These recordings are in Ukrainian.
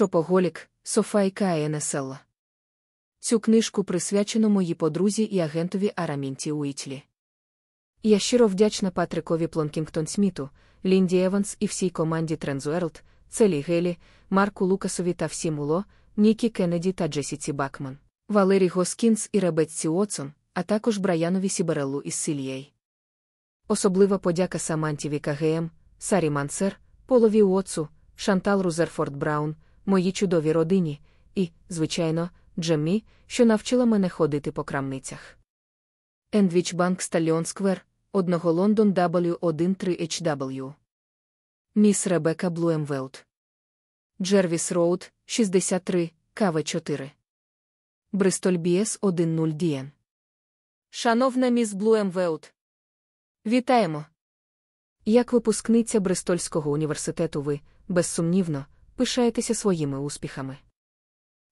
Шопоголік, Софі Кінселла. Цю книжку присвячено моїй подрузі і агентові Арамінті Уітлі. Я щиро вдячна Патрикові Плонкінгтон Сміту, Лінді Еванс і всій команді Трензворлд, Целі Гелі, Марку Лукасові та всім Уло, Нікі Кеннеді та Джесіці Бакман, Валері Госкінс і Ребецці Уотсон, а також Браянові Сібереллу із Сі-Ей-Ей. Особлива подяка Саманті Вікгем, Сарі Мансер, Полові Уотсу, Шантал Рузерфорд Браун, моїй чудовій родині і, звичайно, Джеммі, що навчила мене ходити по крамницях. Ендвіч Банк Сталіон Сквер, одного Лондон W13 HW. Міс Ребека Блумвуд. Джервіс Роуд, 63, КВ 4. Бристоль BS 10 DN. Шановна міс Блумвуд. Вітаємо! Як випускниця Бристольського університету ви, безсумнівно, пишаєтеся своїми успіхами.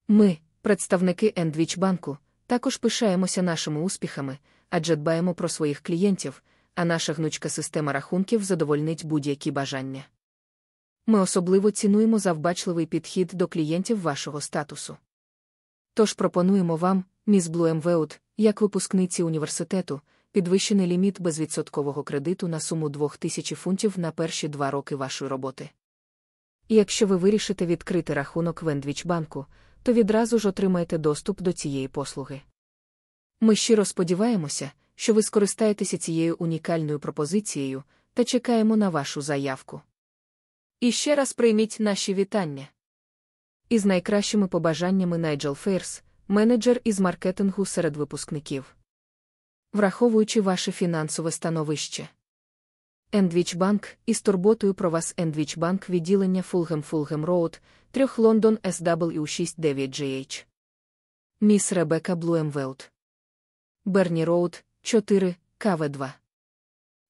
Ми, представники Ендвічбанку, також пишаємося нашими успіхами, адже дбаємо про своїх клієнтів, а наша гнучка система рахунків задовольнить будь-які бажання. Ми особливо цінуємо завбачливий підхід до клієнтів вашого статусу. Тож пропонуємо вам, міс Блуемвеут, як випускниці університету, підвищений ліміт безвідсоткового кредиту на суму 2000 фунтів на перші два роки вашої роботи. І якщо ви вирішите відкрити рахунок в Ендвічбанку, то відразу ж отримаєте доступ до цієї послуги. Ми щиро сподіваємося, що ви скористаєтеся цією унікальною пропозицією та чекаємо на вашу заявку. І ще раз прийміть наші вітання. Із найкращими побажаннями Найджел Фейрс, менеджер із маркетингу серед випускників. Враховуючи ваше фінансове становище. Ендвіч Банк із турботою про вас Ендвіч Банк відділення Фулгем Фулгем Роуд, 3 Лондон SW69GH. Міс Ребека Блумвуд. Берні Роуд, 4, КВ2.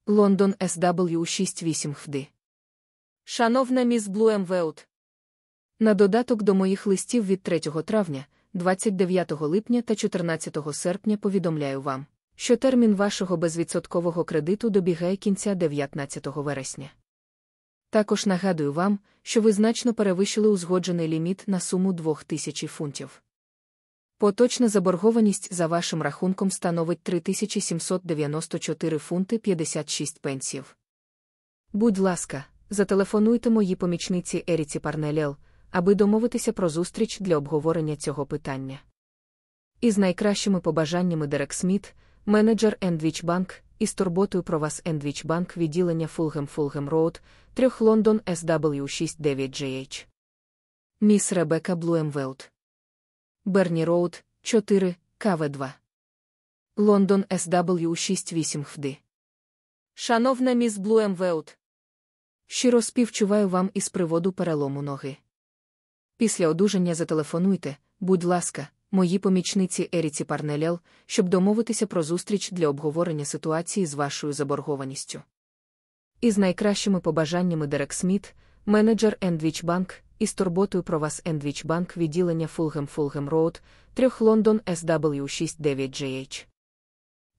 Лондон SW68 HD. Шановна міс Блумвуд. На додаток до моїх листів від 3 травня, 29 липня та 14 серпня повідомляю вам, що термін вашого безвідсоткового кредиту добігає кінця 19 вересня. Також нагадую вам, що ви значно перевищили узгоджений ліміт на суму 2000 фунтів. Поточна заборгованість за вашим рахунком становить 3794 фунти 56 пенсів. Будь ласка, зателефонуйте моїй помічниці Еріці Парнелл, аби домовитися про зустріч для обговорення цього питання. Із найкращими побажаннями Дерек Сміт, менеджер Ендвіч Банк, із турботою про вас Ендвіч Банк відділення Фулгем Фулгем Роуд, 3 Лондон SW69GH. Міс Ребека Блумвуд. Берні Роуд, 4, КВ2. Лондон SW68 HD. Шановна міс Блумвуд. Щиро співчуваю вам із приводу перелому ноги. Після одужання зателефонуйте, будь ласка, моїй помічниці Еріці Парнелл, щоб домовитися про зустріч для обговорення ситуації з вашою заборгованістю. Із найкращими побажаннями Дерек Сміт, менеджер Ендвіч Банк, із турботою про вас Ендвіч Банк відділення Фулгем Фулгем Роуд, 3 Лондон SW69GH.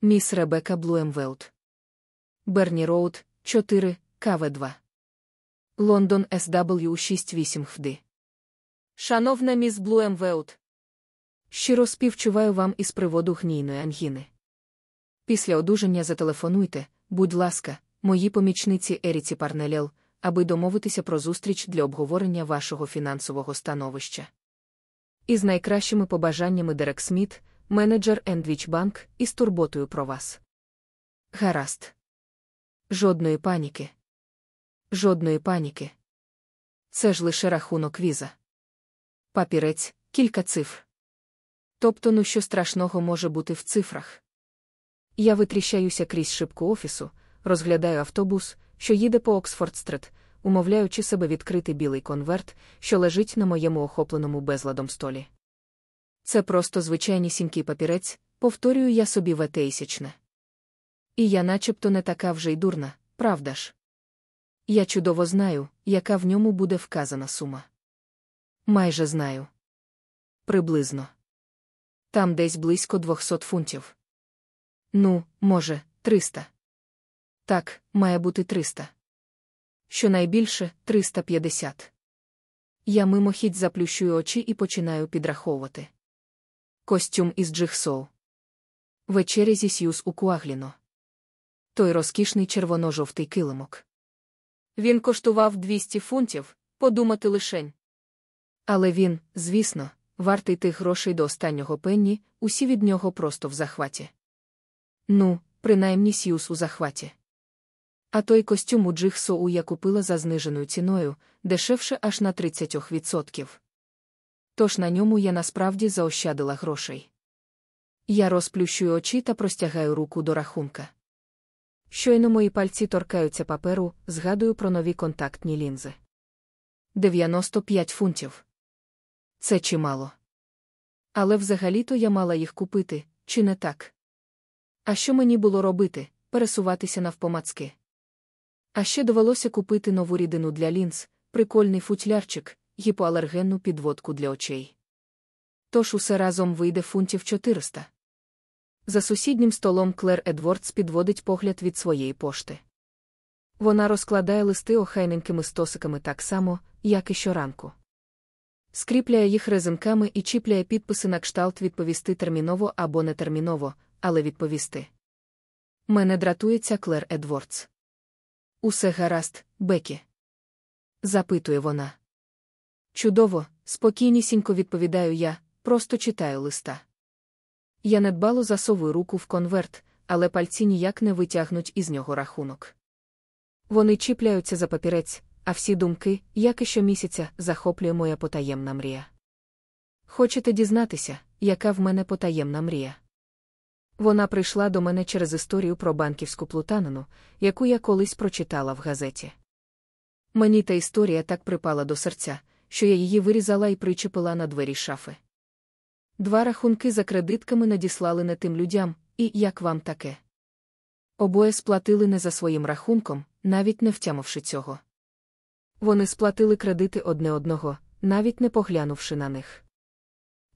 Міс Ребека Блумвуд. Берні Роуд, 4, КВ2. Лондон SW68 HD. Шановна міс Блумвуд. Щиро співчуваю вам із приводу гнійної ангіни. Після одужання зателефонуйте, будь ласка, моїй помічниці Еріці Парнелл, аби домовитися про зустріч для обговорення вашого фінансового становища. Із найкращими побажаннями Дерек Сміт, менеджер Ендвіч Банк, із турботою про вас. Гаразд. Жодної паніки. Жодної паніки. Це ж лише рахунок віза. Папірець, кілька цифр. Тобто, ну що страшного може бути в цифрах? Я витріщаюся крізь шибку офісу, розглядаю автобус, що їде по Оксфорд-стрит, умовляючи себе відкрити білий конверт, що лежить на моєму охопленому безладом столі. Це просто звичайнісінький папірець, повторюю я собі ветеїсячне. І я начебто не така вже й дурна, правда ж? Я чудово знаю, яка в ньому буде вказана сума. Майже знаю. Приблизно. Там десь близько 200 фунтів. Ну, може, 300. Так, має бути 300. Щонайбільше 350. Я мимохідь заплющую очі і починаю підраховувати. Костюм із джигсоу. Вечеря зі Сьюз у Куагліно. Той розкішний червоно-жовтий килимок. Він коштував 200 фунтів, подумати лишень. Але він, звісно, вартий тих грошей до останнього пенні, усі від нього просто в захваті. Ну, принаймні Сьюз у захваті. А той костюм у Джигсоу я купила за зниженою ціною, дешевше аж на 30%. Тож на ньому я насправді заощадила грошей. Я розплющую очі та простягаю руку до рахунка. Щойно мої пальці торкаються паперу, згадую про нові контактні лінзи. 95 фунтів. Це чимало. Але взагалі-то я мала їх купити, чи не так? А що мені було робити? Пересуватися навпомацки. А ще довелося купити нову рідину для лінз, прикольний футлярчик, гіпоалергенну підводку для очей. Тож усе разом вийде фунтів 400. За сусіднім столом Клер Едвардс підводить погляд від своєї пошти. Вона розкладає листи охайненькими стосиками так само, як і щоранку. Скріпляє їх резинками і чіпляє підписи на кшталт відповісти терміново або нетерміново, але відповісти. Мене дратується Клер Едвардс. Усе гаразд, Бекі? запитує вона. Чудово, спокійнісінько відповідаю я, просто читаю листа. Я недбало засовую руку в конверт, але пальці ніяк не витягнуть із нього рахунок. Вони чіпляються за папірець, а всі думки, як і щомісяця, захоплює моя потаємна мрія. Хочете дізнатися, яка в мене потаємна мрія? Вона прийшла до мене через історію про банківську плутанину, яку я колись прочитала в газеті. Мені та історія так припала до серця, що я її вирізала і причепила на двері шафи. Два рахунки за кредитками надіслали не тим людям, і як вам таке? Обоє сплатили не за своїм рахунком, навіть не втямивши цього. Вони сплатили кредити одне одного, навіть не поглянувши на них.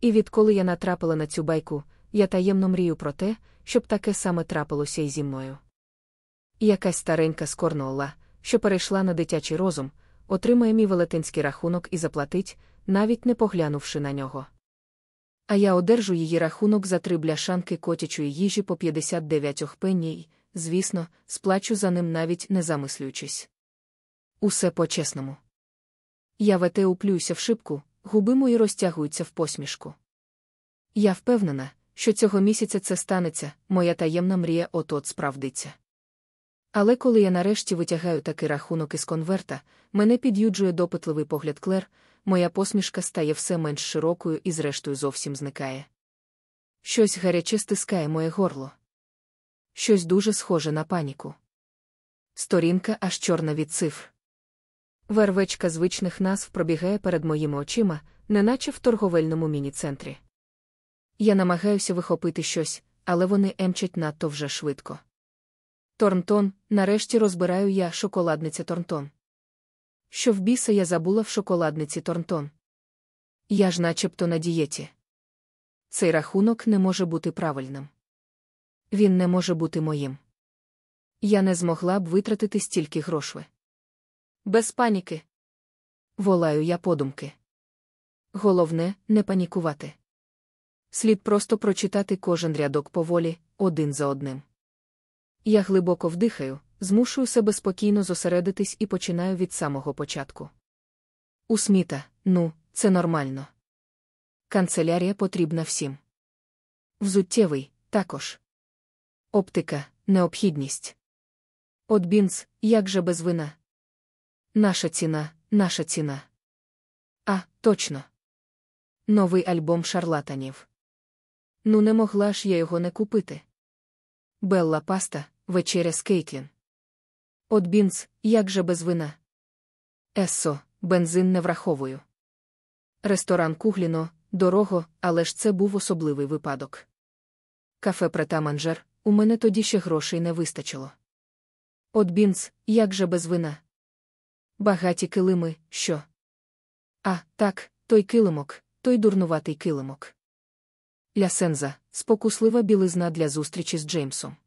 І відколи я натрапила на цю байку, я таємно мрію про те, щоб таке саме трапилося й зі мною. Якась старенька з Корнуола, що перейшла на дитячий розум, отримає мій велетенський рахунок і заплатить, навіть не поглянувши на нього. А я одержу її рахунок за три бляшанки котячої їжі по 59 пенні й, звісно, сплачу за ним навіть не замислюючись. Усе по-чесному. Я вете уплююся в шибку, губи мої розтягуються в посмішку. Я впевнена, що цього місяця це станеться, моя таємна мрія от-от справдиться. Але коли я нарешті витягаю такий рахунок із конверта, мене під'юджує допитливий погляд Клер, моя посмішка стає все менш широкою і, зрештою, зовсім зникає. Щось гаряче стискає моє горло. Щось дуже схоже на паніку. Сторінка аж чорна від цифр. Вервечка звичних назв пробігає перед моїми очима, неначе в торговельному міні-центрі. Я намагаюся вихопити щось, але вони емчать надто вже швидко. Торнтон, нарешті розбираю я шоколадниця Торнтон. Що в біса я забула в шоколадниці Торнтон. Я ж начебто на дієті. Цей рахунок не може бути правильним. Він не може бути моїм. Я не змогла б витратити стільки грошей. Без паніки. Волаю я подумки. Головне, не панікувати. Слід просто прочитати кожен рядок поволі, один за одним. Я глибоко вдихаю, змушую себе спокійно зосередитись і починаю від самого початку. У Сміта, ну, це нормально. Канцелярія потрібна всім. Взуттєвий також. Оптика, необхідність. От бінц, як же без вина. Наша ціна, наша ціна. А, точно. Новий альбом шарлатанів. Ну, не могла ж я його не купити. Белла паста, вечеря з Кейтлін. От бінц, як же без вина. Ессо, бензин не враховую. Ресторан Кугліно, дорого, але ж це був особливий випадок. Кафе Претаманжер, у мене тоді ще грошей не вистачило. От бінц, як же без вина. Багаті килими, що? А, так, той килимок, той дурнуватий килимок. Лясенза, спокуслива білизна для зустрічі з Джеймсом.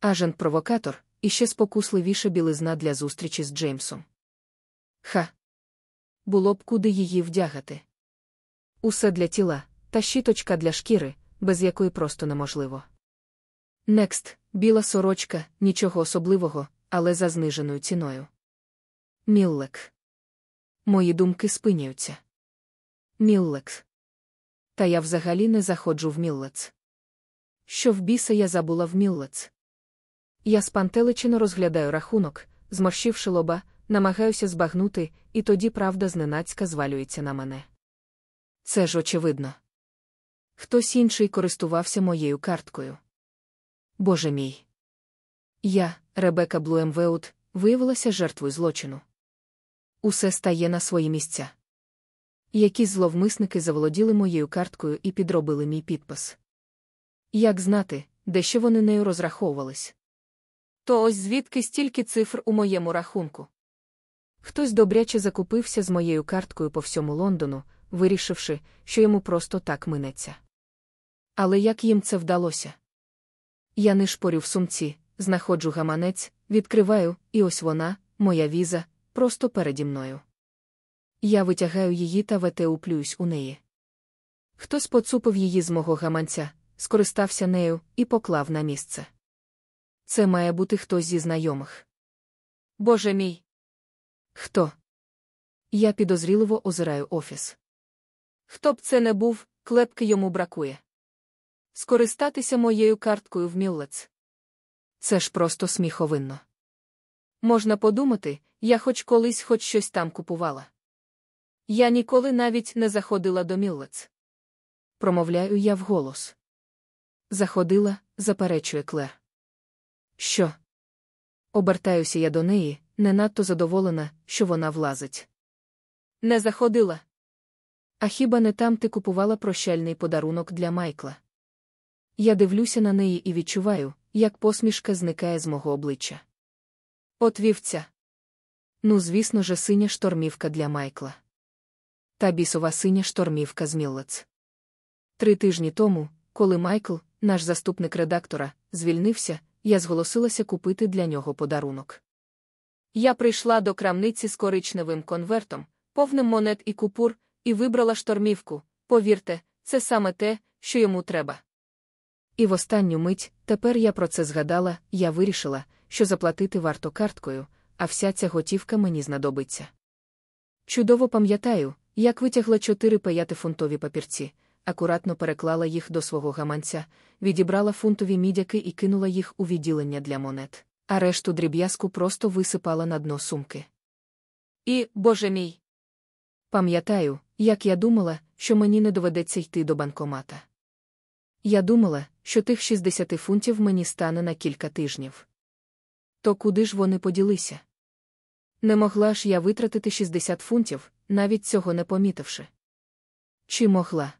Ажент провокатор, і ще спокусливіша білизна для зустрічі з Джеймсом. Ха. було б куди її вдягати. Усе для тіла, та щіточка для шкіри, без якої просто неможливо. Некст, біла сорочка, нічого особливого, але за зниженою ціною. Міллек. Мої думки спиняються. Міллекс. Та я взагалі не заходжу в Міллец. Що в біса я забула в Міллец? Я спантеличено розглядаю рахунок, зморщивши лоба, намагаюся збагнути, і тоді правда зненацька звалюється на мене. Це ж очевидно. Хтось інший користувався моєю карткою. Боже мій. Я, Ребека Блуемвеут, виявилася жертвою злочину. Усе стає на свої місця. Якісь зловмисники заволоділи моєю карткою і підробили мій підпис. Як знати, де ще вони нею розраховувались? То ось звідки стільки цифр у моєму рахунку. Хтось добряче закупився з моєю карткою по всьому Лондону, вирішивши, що йому просто так минеться. Але як їм це вдалося? Я не шпорю в сумці, знаходжу гаманець, відкриваю, і ось вона, моя віза, просто переді мною. Я витягаю її та вете уплююсь у неї. Хтось поцупив її з мого гаманця, скористався нею і поклав на місце. Це має бути хтось зі знайомих. Боже мій. Хто? Я підозріливо озираю офіс. Хто б це не був, клепки йому бракує. Скористатися моєю карткою в Міллец. Це ж просто сміховинно. Можна подумати, я хоч колись хоч щось там купувала. Я ніколи навіть не заходила до Міллец. Промовляю я вголос. Заходила, заперечує Клер. Що? Обертаюся я до неї, не надто задоволена, що вона влазить. Не заходила. А хіба не там ти купувала прощальний подарунок для Майкла? Я дивлюся на неї і відчуваю, як посмішка зникає з мого обличчя. От вівця. Ну, звісно же, синя штормівка для Майкла. Та бісова синя штормівка з Міллец. Три тижні тому, коли Майкл, наш заступник редактора, звільнився, я зголосилася купити для нього подарунок. Я прийшла до крамниці з коричневим конвертом, повним монет і купур, і вибрала штормівку. Повірте, це саме те, що йому треба. І в останню мить, тепер я про це згадала, я вирішила, що заплатити варто карткою, а вся ця готівка мені знадобиться. Чудово пам'ятаю, як витягла чотири п'ятифунтові папірці, акуратно переклала їх до свого гаманця, відібрала фунтові мідяки і кинула їх у відділення для монет, а решту дріб'язку просто висипала на дно сумки. І, боже мій. Пам'ятаю, як я думала, що мені не доведеться йти до банкомата. Я думала, що тих 60 фунтів мені стане на кілька тижнів. То куди ж вони поділися? Не могла ж я витратити 60 фунтів, навіть цього не помітивши. Чи могла?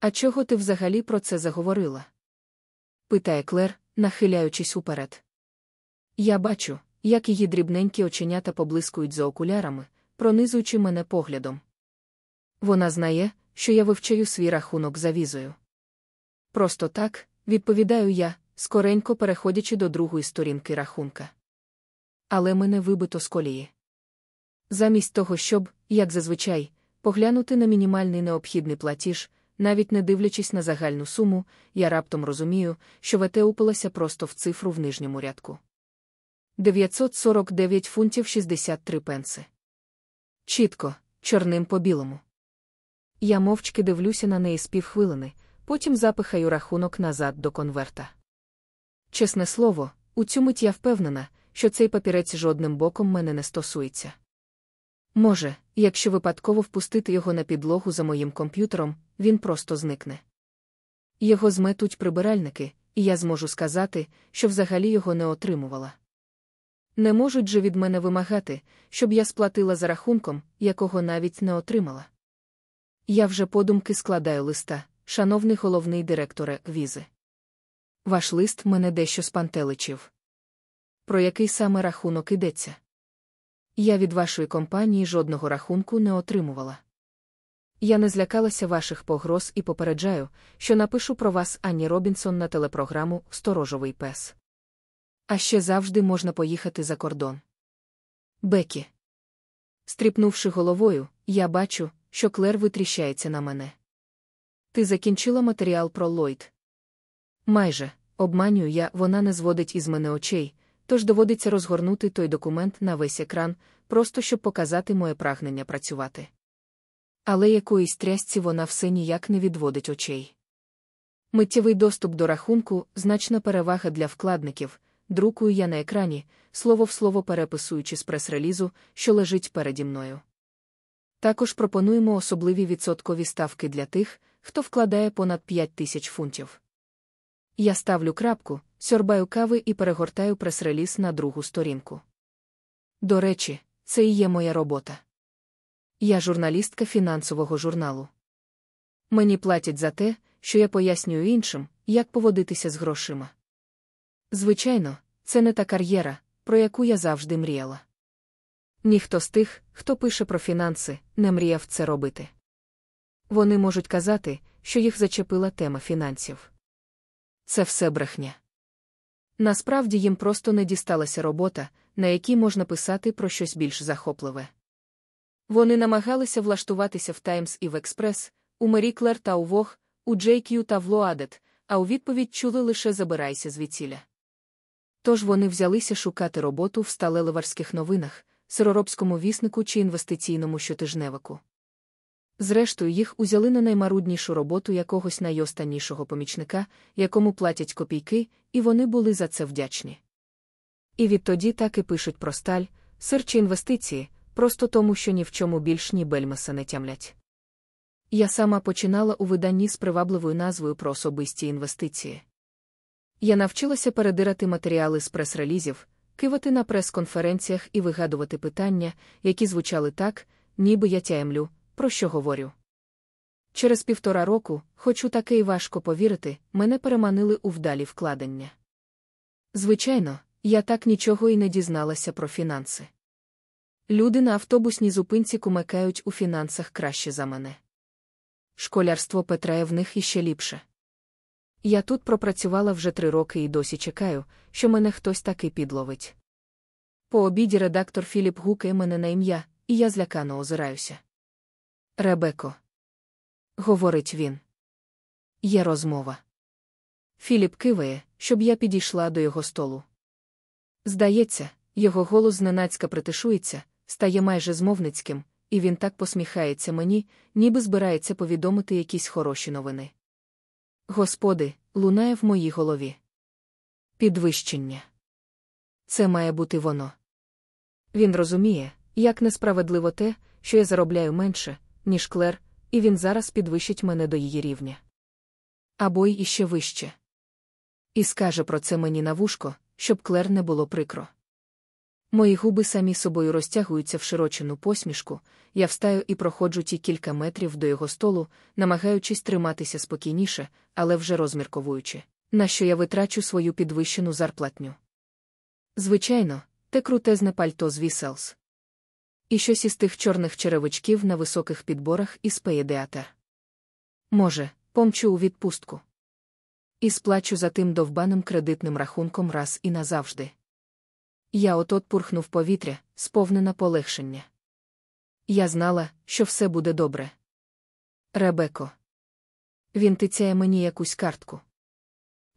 А чого ти взагалі про це заговорила? питає Клер, нахиляючись уперед. Я бачу, як її дрібненькі оченята поблискують за окулярами, пронизуючи мене поглядом. Вона знає, що я вивчаю свій рахунок за візою. Просто так, відповідаю я, скоренько переходячи до другої сторінки рахунка. Але мене вибито з колії. Замість того, щоб, як зазвичай, поглянути на мінімальний необхідний платіж, навіть не дивлячись на загальну суму, я раптом розумію, що ВТ упилася просто в цифру в нижньому рядку. 949 фунтів 63 пенси. Чітко, чорним по білому. Я мовчки дивлюся на неї з півхвилини, потім запихаю рахунок назад до конверта. Чесне слово, у цю мить я впевнена, що цей папірець жодним боком мене не стосується. Може, якщо випадково впустити його на підлогу за моїм комп'ютером, він просто зникне. Його зметуть прибиральники, і я зможу сказати, що взагалі його не отримувала. Не можуть же від мене вимагати, щоб я сплатила за рахунком, якого навіть не отримала. Я вже подумки складаю листа, шановний головний директоре візи. Ваш лист мене дещо спантеличив. Про який саме рахунок ідеться? Я від вашої компанії жодного рахунку не отримувала. Я не злякалася ваших погроз і попереджаю, що напишу про вас Анні Робінсон на телепрограму Сторожовий пес. А ще завжди можна поїхати за кордон. Бекі. Стріпнувши головою, я бачу, що Клер витріщається на мене. Ти закінчила матеріал про Ллойд?» Майже, обманюю я, вона не зводить із мене очей, тож доводиться розгорнути той документ на весь екран, просто щоб показати моє прагнення працювати. Але якоїсь трясці вона все ніяк не відводить очей. Миттєвий доступ до рахунку значна перевага для вкладників, друкую я на екрані, слово в слово переписуючи з прес-релізу, що лежить переді мною. Також пропонуємо особливі відсоткові ставки для тих, хто вкладає понад 5 тисяч фунтів. Я ставлю крапку, сьорбаю кави і перегортаю прес-реліз на другу сторінку. До речі, це і є моя робота. Я журналістка фінансового журналу. Мені платять за те, що я пояснюю іншим, як поводитися з грошима. Звичайно, це не та кар'єра, про яку я завжди мріяла. Ніхто з тих, хто пише про фінанси, не мріяв це робити. Вони можуть казати, що їх зачепила тема фінансів. Це все брехня. Насправді їм просто не дісталася робота, на якій можна писати про щось більш захопливе. Вони намагалися влаштуватися в Таймс і в Експрес, у Мері Клер та у Вог, у JQ та в Лоадет, а у відповідь чули лише забирайся звідсіля. Тож вони взялися шукати роботу в сталеливарських новинах, сироробському віснику чи інвестиційному щотижневику. Зрештою, їх узяли на наймаруднішу роботу якогось найостаннішого помічника, якому платять копійки, і вони були за це вдячні. І відтоді так і пишуть про сталь, сир чи інвестиції, просто тому, що ні в чому більш ні бельмеса не тямлять. Я сама починала у виданні з привабливою назвою про особисті інвестиції. Я навчилася передирати матеріали з прес-релізів, кивати на прес-конференціях і вигадувати питання, які звучали так, ніби я тямлю, про що говорю. Через півтора року, хоч у таке й важко повірити, мене переманили у вдалі вкладення. Звичайно, я так нічого і не дізналася про фінанси. Люди на автобусній зупинці кумекають у фінансах краще за мене. Школярство Петрає в них іще ліпше. Я тут пропрацювала вже три роки і досі чекаю, що мене хтось таки підловить. По обіді редактор Філіп гукає мене на ім'я, і я злякано озираюся. Ребеко, говорить він. Є розмова. Філіп киває, щоб я підійшла до його столу. Здається, його голос зненацька притишується, стає майже змовницьким, і він так посміхається мені, ніби збирається повідомити якісь хороші новини. Господи, лунає в моїй голові. Підвищення. Це має бути воно. Він розуміє, як несправедливо те, що я заробляю менше, ніж Клер, і він зараз підвищить мене до її рівня. Або й іще вище. І скаже про це мені на вушко, щоб Клер не було прикро. Мої губи самі собою розтягуються в широчену посмішку, я встаю і проходжу ті кілька метрів до його столу, намагаючись триматися спокійніше, але вже розмірковуючи, на що я витрачу свою підвищену зарплатню. Звичайно, те крутезне пальто з віселс. І щось із тих чорних черевичків на високих підборах із пеєдеатер. Може, помчу у відпустку. І сплачу за тим довбаним кредитним рахунком раз і назавжди. Я от-от пурхнув повітря, сповнена полегшення. Я знала, що все буде добре. Ребеко. Він тицяє мені якусь картку.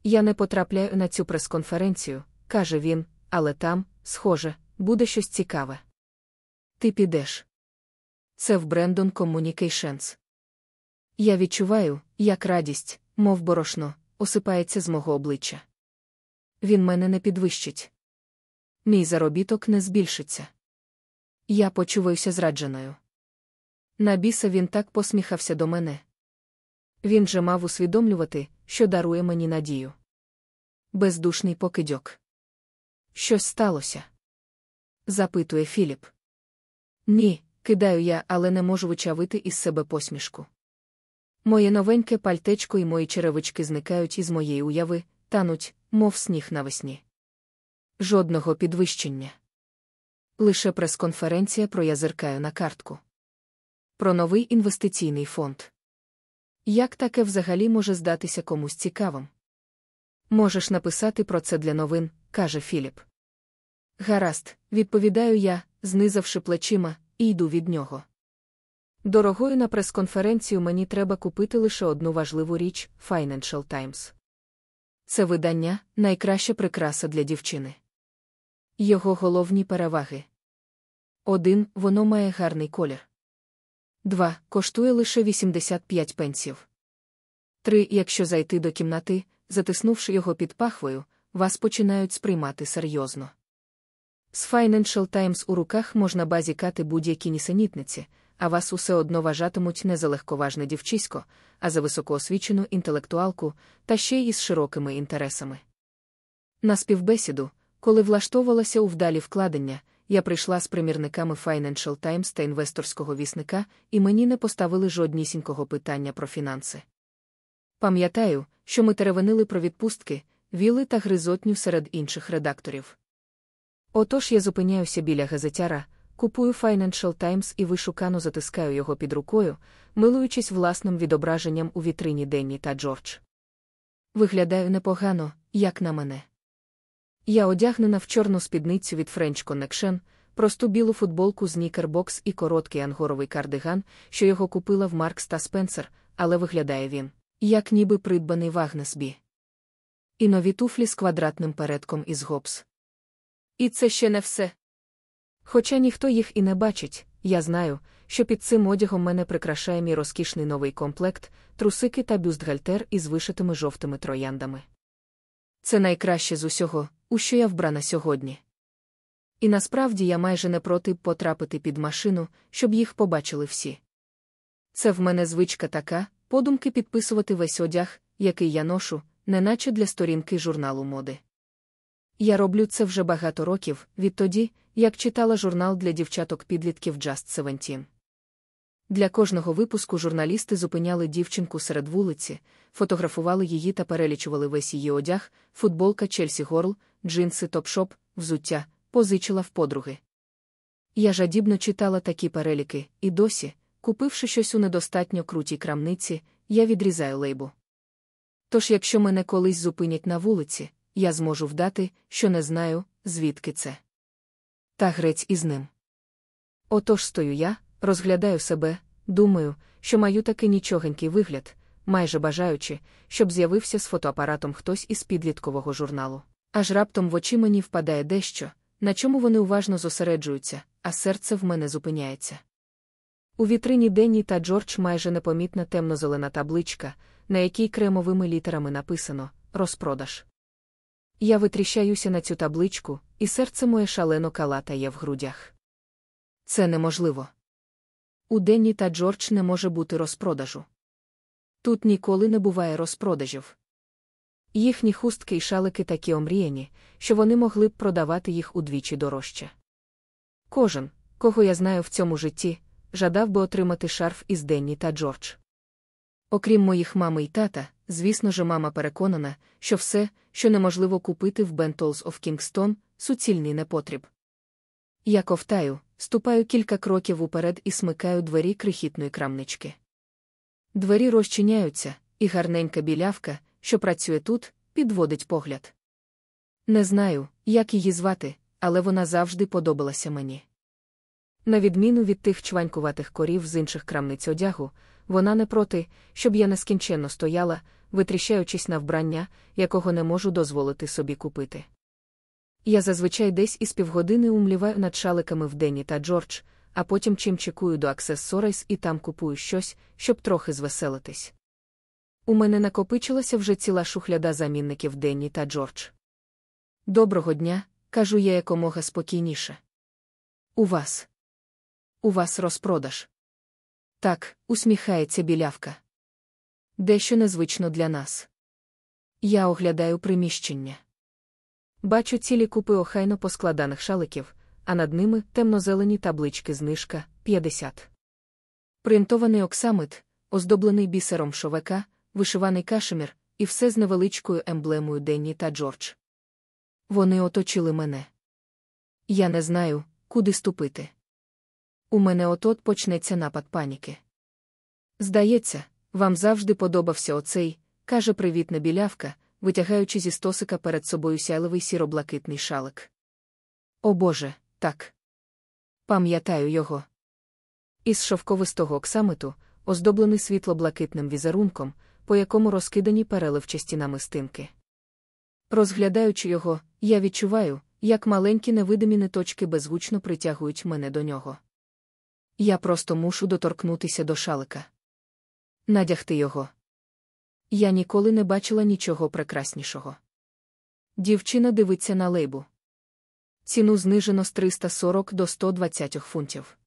Я не потрапляю на цю прес-конференцію, каже він, але там, схоже, буде щось цікаве. Ти підеш. Це в Брендон Communications. Я відчуваю, як радість, мов борошно, осипається з мого обличчя. Він мене не підвищить. Мій заробіток не збільшиться. Я почуваюся зрадженою. На біса він так посміхався до мене. Він же мав усвідомлювати, що дарує мені надію. Бездушний покидьок. Щось сталося? запитує Філіп. Ні, кидаю я, але не можу вичавити із себе посмішку. Моє новеньке пальтечко і мої черевички зникають із моєї уяви, тануть, мов сніг навесні. Жодного підвищення. Лише прес-конференція про язеркаю на картку. Про новий інвестиційний фонд. Як таке взагалі може здатися комусь цікавим? Можеш написати про це для новин, каже Філіп. Гаразд, відповідаю я, знизавши плечима, і йду від нього. Дорогою на прес-конференцію мені треба купити лише одну важливу річ Financial Times. Це видання найкраща прикраса для дівчини. Його головні переваги. Один, воно має гарний колір. Два, коштує лише 85 пенсів. Три, якщо зайти до кімнати, затиснувши його під пахвою, вас починають сприймати серйозно. З Financial Times у руках можна базікати будь-які нісенітниці, а вас усе одно вважатимуть не за легковажне дівчисько, а за високоосвічену інтелектуалку та ще й із широкими інтересами. На співбесіду, коли влаштовувалася у вдалі вкладення, я прийшла з примірниками Financial Times та інвесторського вісника, і мені не поставили жоднісінького питання про фінанси. Пам'ятаю, що ми теревенили про відпустки, віли та гризотню серед інших редакторів. Отож я зупиняюся біля газетяра, купую Financial Times і вишукано затискаю його під рукою, милуючись власним відображенням у вітрині Денні та Джордж. Виглядаю непогано, як на мене. Я одягнена в чорну спідницю від French Connection, просту білу футболку з Nickerbox і короткий ангоровий кардиган, що його купила в Маркс та Спенсер, але виглядає він, як ніби придбаний в Агнесбі. І нові туфлі з квадратним передком із гопс. І це ще не все. Хоча ніхто їх і не бачить, я знаю, що під цим одягом мене прикрашає мій розкішний новий комплект, трусики та бюстгальтер із вишитими жовтими трояндами. Це найкраще з усього, у що я вбрана сьогодні. І насправді я майже не проти потрапити під машину, щоб їх побачили всі. Це в мене звичка така, подумки підписувати весь одяг, який я ношу, неначе для сторінки журналу моди. Я роблю це вже багато років, відтоді, як читала журнал для дівчаток-підлітків Just Seventeen. Для кожного випуску журналісти зупиняли дівчинку серед вулиці, фотографували її та перелічували весь її одяг, футболка Челсі Горл, джинси Топшоп, взуття, позичила в подруги. Я жадібно читала такі переліки, і досі, купивши щось у недостатньо крутій крамниці, я відрізаю лейбу. Тож, якщо мене колись зупинять на вулиці, я зможу вдати, що не знаю, звідки це. Та грець із ним. Отож стою я, розглядаю себе, думаю, що маю таки нічогенький вигляд, майже бажаючи, щоб з'явився з фотоапаратом хтось із підліткового журналу. Аж раптом в очі мені впадає дещо, на чому вони уважно зосереджуються, а серце в мене зупиняється. У вітрині Денні та Джордж майже непомітна темно-зелена табличка, на якій кремовими літерами написано розпродаж. Я витріщаюся на цю табличку, і серце моє шалено калатає в грудях. Це неможливо. У Денні та Джордж не може бути розпродажу. Тут ніколи не буває розпродажів. Їхні хустки й шалики такі омріяні, що вони могли б продавати їх удвічі дорожче. Кожен, кого я знаю в цьому житті, жадав би отримати шарф із Денні та Джордж. Окрім моїх мами й тата, звісно ж, мама переконана, що все, що неможливо купити в Бентолз of Кінгстон, суцільний непотріб. Я ковтаю, ступаю кілька кроків уперед і смикаю двері крихітної крамнички. Двері розчиняються, і гарненька білявка, що працює тут, підводить погляд. Не знаю, як її звати, але вона завжди подобалася мені. На відміну від тих чванькуватих корів з інших крамниць одягу, вона не проти, щоб я нескінченно стояла, витріщаючись на вбрання, якого не можу дозволити собі купити. Я зазвичай десь із півгодини умліваю над шаликами в Денні та Джордж, а потім чим чекую до Аксессорайс і там купую щось, щоб трохи звеселитись. У мене накопичилася вже ціла шухляда замінників Денні та Джордж. Доброго дня, кажу я якомога спокійніше. У вас. У вас розпродаж. Так, усміхається білявка. Дещо незвично для нас. Я оглядаю приміщення. Бачу цілі купи охайно поскладаних шаликів, а над ними темно-зелені таблички знижка 50. Принтований оксамит, оздоблений бісером шовека, вишиваний кашемір, і все з невеличкою емблемою Денні та Джордж. Вони оточили мене. Я не знаю, куди ступити. У мене от-от почнеться напад паніки. Здається, вам завжди подобався оцей, каже привітна білявка, витягаючи зі стосика перед собою сяйливий сіроблакитний шалик. О Боже, так. Пам'ятаю його. Із шовковистого оксамиту, оздоблений світло-блакитним візерунком, по якому розкидані переливчасті намистинки. Розглядаючи його, я відчуваю, як маленькі невидимі ниточки безгучно притягують мене до нього. Я просто мушу доторкнутися до шалика. Надягти його. Я ніколи не бачила нічого прекраснішого. Дівчина дивиться на лейбу. Ціну знижено з 340 до 120 фунтів.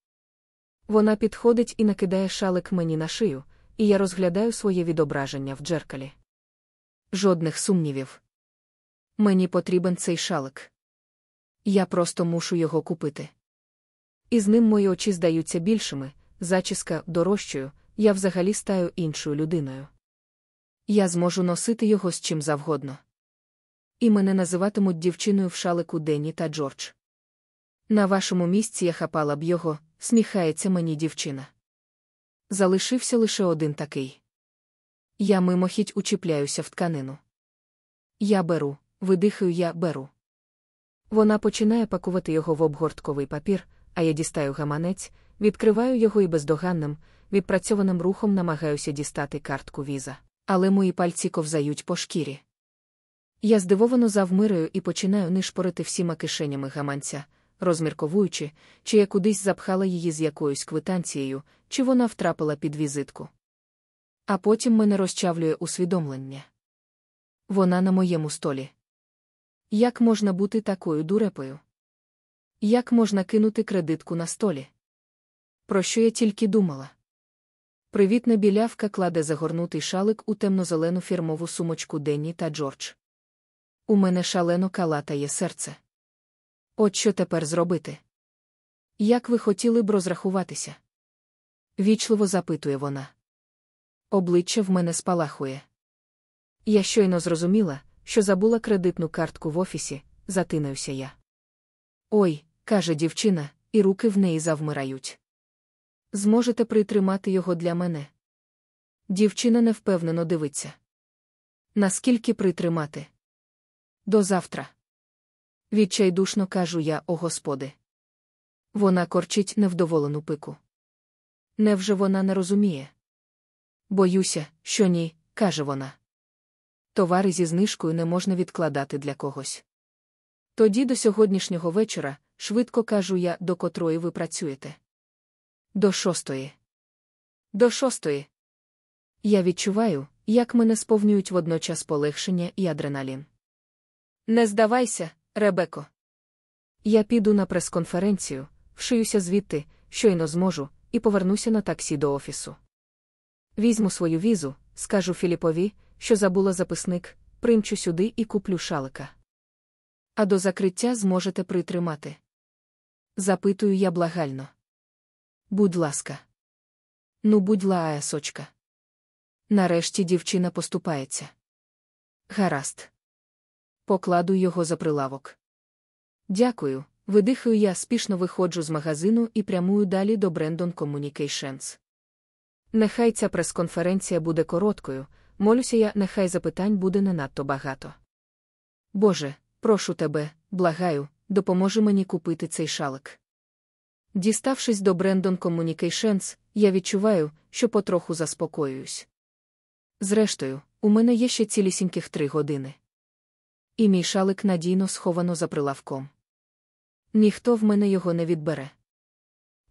Вона підходить і накидає шалик мені на шию, і я розглядаю своє відображення в джеркалі. Жодних сумнівів. Мені потрібен цей шалик. Я просто мушу його купити. І з ним мої очі здаються більшими, зачіска дорожчою, я взагалі стаю іншою людиною. Я зможу носити його з чим завгодно. І мене називатимуть дівчиною в шалику Денні та Джордж. На вашому місці я хапала б його, сміхається мені дівчина. Залишився лише один такий. Я мимохідь учіпляюся в тканину. Я беру, видихаю, я беру. Вона починає пакувати його в обгортковий папір, а я дістаю гаманець, відкриваю його і бездоганним, відпрацьованим рухом намагаюся дістати картку віза, але мої пальці ковзають по шкірі. Я здивовано завмираю і починаю нишпорити всіма кишенями гаманця, розмірковуючи, чи я кудись запхала її з якоюсь квитанцією, чи вона втрапила під візитку. А потім мене розчавлює усвідомлення. Вона на моєму столі. Як можна бути такою дурепою? Як можна кинути кредитку на столі? Про що я тільки думала? Привітна білявка кладе загорнутий шалик у темно-зелену фірмову сумочку Денні та Джордж. У мене шалено калатає серце. От що тепер зробити? Як ви хотіли б розрахуватися? Вічливо запитує вона. Обличчя в мене спалахує. Я щойно зрозуміла, що забула кредитну картку в офісі, затинаюся я. Ой, каже дівчина, і руки в неї завмирають. Зможете притримати його для мене? Дівчина невпевнено дивиться. Наскільки притримати? До завтра. Відчайдушно кажу я, о господи. Вона корчить невдоволену пику. Невже вона не розуміє? Боюся, що ні, каже вона. Товари зі знижкою не можна відкладати для когось. Тоді до сьогоднішнього вечора, швидко кажу я, до котрої ви працюєте. До шостої. До шостої. Я відчуваю, як мене сповнюють водночас полегшення і адреналін. Не здавайся, Ребеко. Я піду на прес-конференцію, вшиюся звідти, щойно зможу, і повернуся на таксі до офісу. Візьму свою візу, скажу Філіпові, що забула записник, примчу сюди і куплю шалика. А до закриття зможете притримати. Запитую я благально. Будь ласка. Ну, будь лаая, сочка. Нарешті дівчина поступається. Гаразд. Покладу його за прилавок. Дякую. Видихаю я спішно виходжу з магазину і прямую далі до Brandon Communications. Нехай ця прес-конференція буде короткою, молюся я, нехай запитань буде не надто багато. Боже, прошу тебе, благаю, допоможи мені купити цей шалик. Діставшись до Brandon Communications, я відчуваю, що потроху заспокоююсь. Зрештою, у мене є ще цілісіньких три години. І мій шалик надійно сховано за прилавком. Ніхто в мене його не відбере.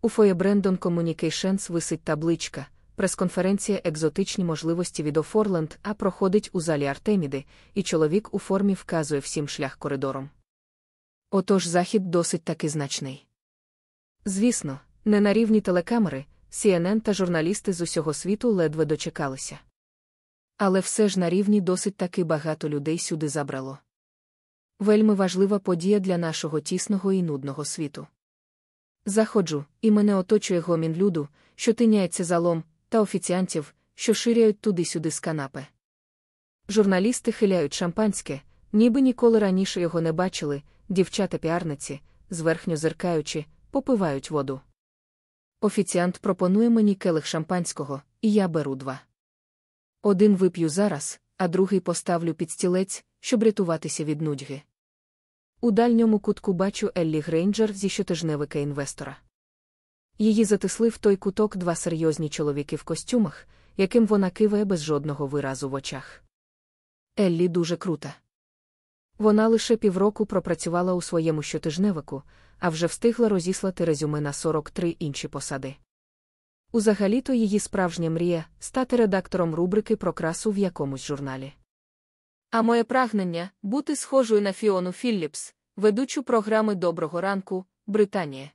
У фоє Brandon Communications висить табличка. Прес-конференція екзотичні можливості від Офорленд А проходить у залі Артеміди, і чоловік у формі вказує всім шлях коридором. Отож захід досить таки значний. Звісно, не на рівні телекамери, CNN та журналісти з усього світу ледве дочекалися. Але все ж на рівні досить таки багато людей сюди забрало. Вельми важлива подія для нашого тісного і нудного світу. Заходжу, і мене оточує гомін люду, що тиняється залом, та офіціантів, що ширяють туди-сюди з канапи. Журналісти хиляють шампанське, ніби ніколи раніше його не бачили, дівчата піарниці, зверхньо зеркаючи, попивають воду. Офіціант пропонує мені келих шампанського, і я беру два. Один вип'ю зараз, а другий поставлю під стілець, щоб рятуватися від нудьги. У дальньому кутку бачу Еллі Грейнджер зі щотижневика інвестора. Її затисли в той куток два серйозні чоловіки в костюмах, яким вона киває без жодного виразу в очах. Еллі дуже крута. Вона лише півроку пропрацювала у своєму щотижневику, а вже встигла розіслати резюме на 43 інші посади. Узагалі-то її справжня мрія стати редактором рубрики про красу в якомусь журналі. А моє прагнення бути схожою на Фіону Філліпс, ведучу програми Доброго ранку, Британія.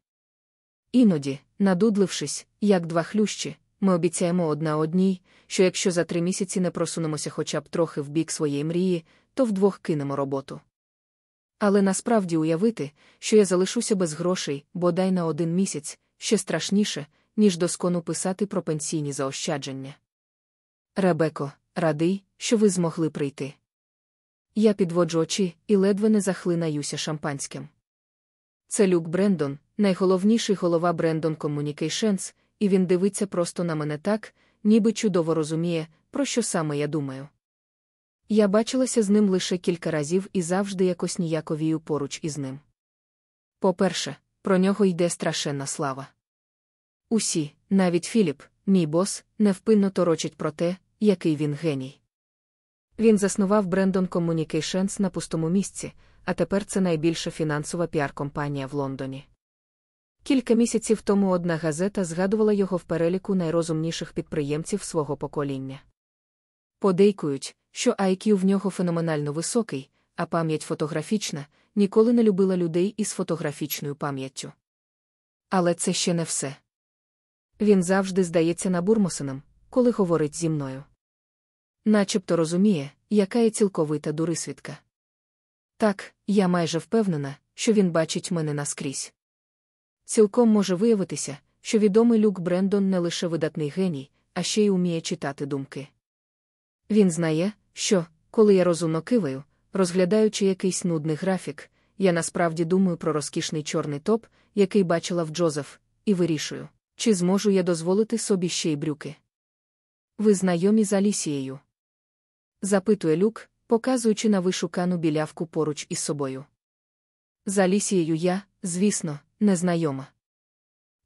Іноді, надудлившись, як два хлющі, ми обіцяємо одна одній, що якщо за три місяці не просунемося хоча б трохи в бік своєї мрії, то вдвох кинемо роботу. Але насправді уявити, що я залишуся без грошей, бодай на один місяць, ще страшніше, ніж доскону писати про пенсійні заощадження. Ребеко, радий, що ви змогли прийти. Я підводжу очі і ледве не захлинаюся шампанським. Це Люк Брендон, найголовніший голова Брендон Communications, і він дивиться просто на мене так, ніби чудово розуміє, про що саме я думаю. Я бачилася з ним лише кілька разів і завжди якось ніяковію поруч із ним. По-перше, про нього йде страшенна слава. Усі, навіть Філіп, мій бос, невпинно торочать про те, який він геній. Він заснував Brandon Communications на пустому місці, а тепер це найбільша фінансова піар-компанія в Лондоні. Кілька місяців тому одна газета згадувала його в переліку найрозумніших підприємців свого покоління. Подейкують, що IQ в нього феноменально високий, а пам'ять фотографічна, ніколи не любила людей із фотографічною пам'яттю. Але це ще не все. Він завжди здається набурмосеним, коли говорить зі мною. Начебто розуміє, яка є цілковита дурисвідка. Так, я майже впевнена, що він бачить мене наскрізь. Цілком може виявитися, що відомий Люк Брендон не лише видатний геній, а ще й уміє читати думки. Він знає, що, коли я розумно киваю, розглядаючи якийсь нудний графік, я насправді думаю про розкішний чорний топ, який бачила в Джозеф, і вирішую, чи зможу я дозволити собі ще й брюки. Ви знайомі з Алісією? запитує Люк, показуючи на вишукану білявку поруч із собою. З Алісією я, звісно, незнайома.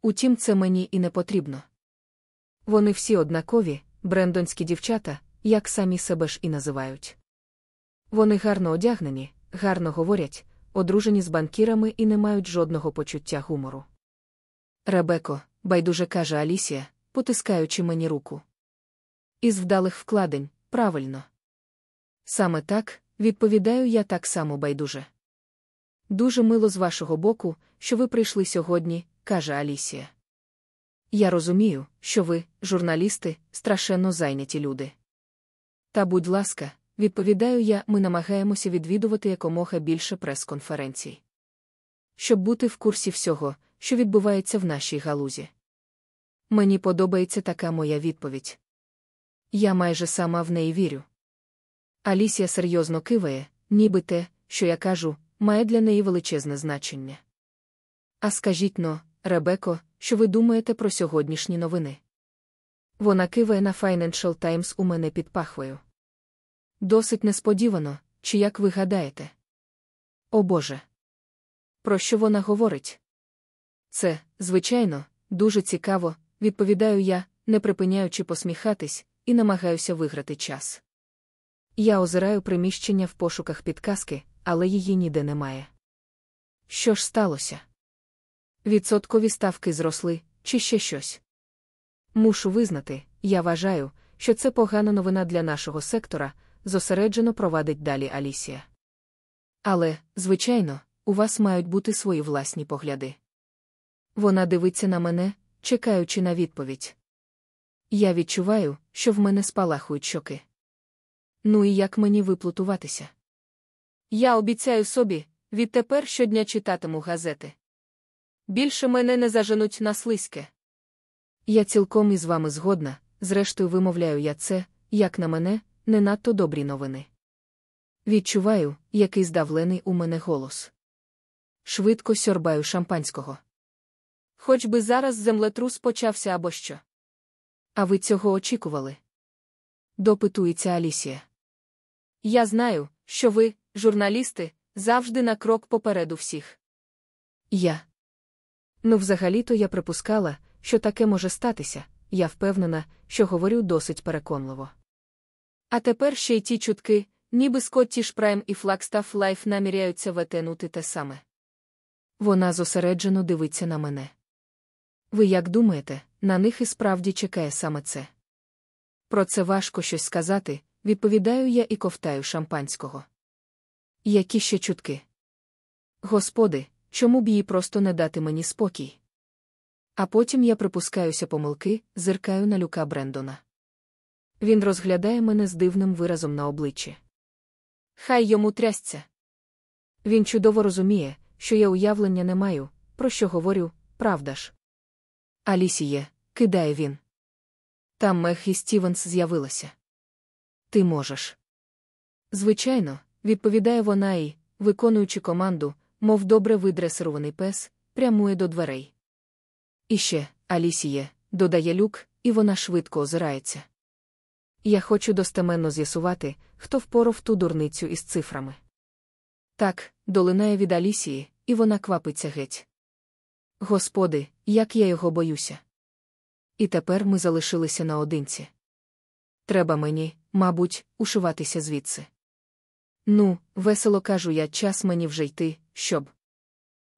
Утім, це мені і не потрібно. Вони всі однакові, брендонські дівчата, як самі себе ж і називають. Вони гарно одягнені, гарно говорять, одружені з банкірами і не мають жодного почуття гумору. Ребеко, байдуже каже Алісія, потискаючи мені руку. Із вдалих вкладень, правильно. Саме так, відповідаю я так само байдуже. Дуже мило з вашого боку, що ви прийшли сьогодні, каже Алісія. Я розумію, що ви, журналісти, страшенно зайняті люди. Та, будь ласка, відповідаю я, ми намагаємося відвідувати якомога більше прес-конференцій. Щоб бути в курсі всього, що відбувається в нашій галузі. Мені подобається така моя відповідь. Я майже сама в неї вірю. Алісія серйозно киває, ніби те, що я кажу, має для неї величезне значення. А скажіть но, Ребеко, що ви думаєте про сьогоднішні новини? Вона киває на Financial Times у мене під пахвою. Досить несподівано, чи як ви гадаєте? О Боже. Про що вона говорить? Це, звичайно, дуже цікаво, відповідаю я, не припиняючи посміхатись, і намагаюся виграти час. Я озираю приміщення в пошуках підказки, але її ніде немає. Що ж сталося? Відсоткові ставки зросли, чи ще щось? Мушу визнати, я вважаю, що це погана новина для нашого сектора, зосереджено провадить далі Алісія. Але, звичайно, у вас мають бути свої власні погляди. Вона дивиться на мене, чекаючи на відповідь. Я відчуваю, що в мене спалахують щоки. Ну і як мені виплутуватися? Я обіцяю собі, відтепер щодня читатиму газети. Більше мене не заженуть на слизьке. Я цілком із вами згодна, зрештою вимовляю я це, як на мене, не надто добрі новини. Відчуваю, який здавлений у мене голос. Швидко сьорбаю шампанського. Хоч би зараз землетрус почався або що. А ви цього очікували? Допитується Алісія. Я знаю, що ви, журналісти, завжди на крок попереду всіх. Я. Ну, взагалі-то я припускала, що таке може статися, я впевнена, що говорю досить переконливо. А тепер ще й ті чутки, ніби Скоттіш Прайм і Флагстаф Лайф наміряються втнути те саме. Вона зосереджено дивиться на мене. Ви як думаєте, на них і справді чекає саме це? Про це важко щось сказати, відповідаю я і ковтаю шампанського. Які ще чутки? Господи, чому б їй просто не дати мені спокій? А потім я припускаюся помилки, зиркаю на люка Брендона. Він розглядає мене з дивним виразом на обличчі. Хай йому трясться. Він чудово розуміє, що я уявлення не маю, про що говорю, правда ж. Алісіє, кидає він. Там Мех і Стівенс з'явилася. Ти можеш. Звичайно, відповідає вона і, виконуючи команду, мов добре видресирований пес, прямує до дверей. І ще, Алісіє, додає люк, і вона швидко озирається. Я хочу достеменно з'ясувати, хто впоров ту дурницю із цифрами. Так, долинає від Алісії, і вона квапиться геть. Господи, як я його боюся. І тепер ми залишилися наодинці. Треба мені, мабуть, ушиватися звідси. Ну, весело кажу я, час мені вже йти, щоб.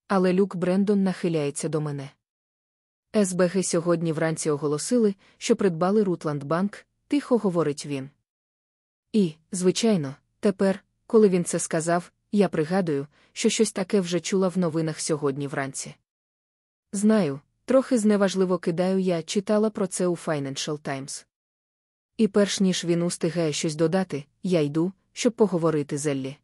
Але люк Брендон нахиляється до мене. СБГ сьогодні вранці оголосили, що придбали Рутландбанк, тихо говорить він. І, звичайно, тепер, коли він це сказав, я пригадую, що щось таке вже чула в новинах сьогодні вранці. Знаю, трохи зневажливо кидаю я читала про це у Financial Times. І перш ніж він устигає щось додати, я йду, щоб поговорити з Еллі.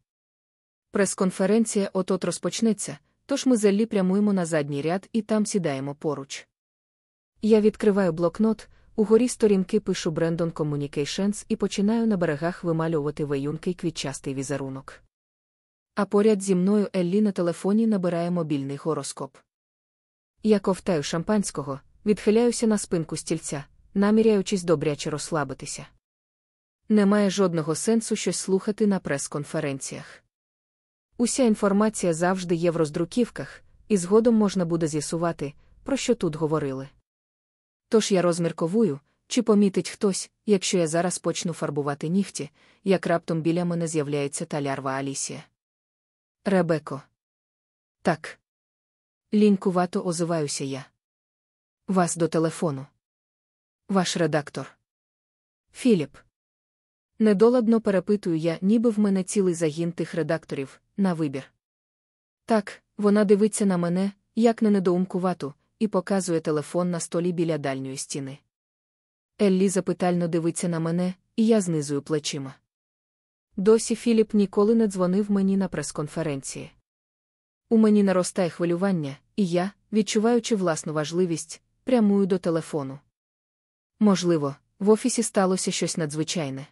Прес-конференція от-от розпочнеться, тож ми з Еллі прямуємо на задній ряд і там сідаємо поруч. Я відкриваю блокнот, угорі сторінки пишу Brandon Communications і починаю на берегах вималювати веюнкий квітчастий візерунок. А поряд зі мною Еллі на телефоні набирає мобільний гороскоп. Я ковтаю шампанського, відхиляюся на спинку стільця, наміряючись добряче розслабитися. Немає жодного сенсу щось слухати на прес-конференціях. Уся інформація завжди є в роздруківках, і згодом можна буде з'ясувати, про що тут говорили. Тож я розмірковую, чи помітить хтось, якщо я зараз почну фарбувати нігті, як раптом біля мене з'являється та лярва Алісія. Ребеко. Так. Лінькувато озиваюся я. Вас до телефону. Ваш редактор. Філіп. Недоладно перепитую я, ніби в мене цілий загін тих редакторів, на вибір. Так, вона дивиться на мене, як не недоумкувату, і показує телефон на столі біля дальньої стіни. Еллі запитально дивиться на мене, і я знизую плечима. Досі Філіп ніколи не дзвонив мені на прес-конференції. У мені наростає хвилювання, і я, відчуваючи власну важливість, прямую до телефону. Можливо, в офісі сталося щось надзвичайне.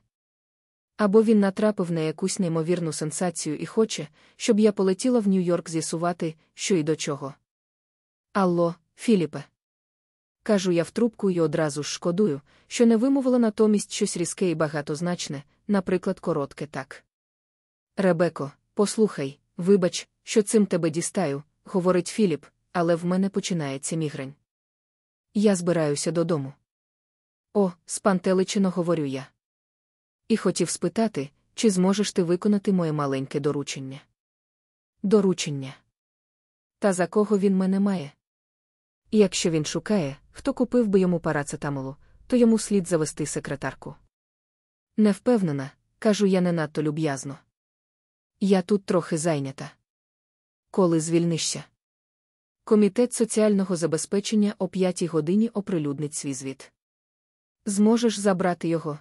Або він натрапив на якусь неймовірну сенсацію і хоче, щоб я полетіла в Нью-Йорк з'ясувати, що і до чого. Алло, Філіпе. Кажу я в трубку і одразу ж шкодую, що не вимовила натомість щось різке і багатозначне, наприклад, коротке так. Ребеко, послухай, вибач, що цим тебе дістаю, говорить Філіп, але в мене починається мігрень. Я збираюся додому. О, спантеличено говорю я. І хотів спитати, чи зможеш ти виконати моє маленьке доручення. Доручення. Та за кого він мене має? І якщо він шукає, хто купив би йому парацетамолу, то йому слід завести секретарку. Не впевнена, кажу я не надто люб'язно. Я тут трохи зайнята. Коли звільнишся? Комітет соціального забезпечення о п'ятій годині оприлюднить свій звіт. Зможеш забрати його?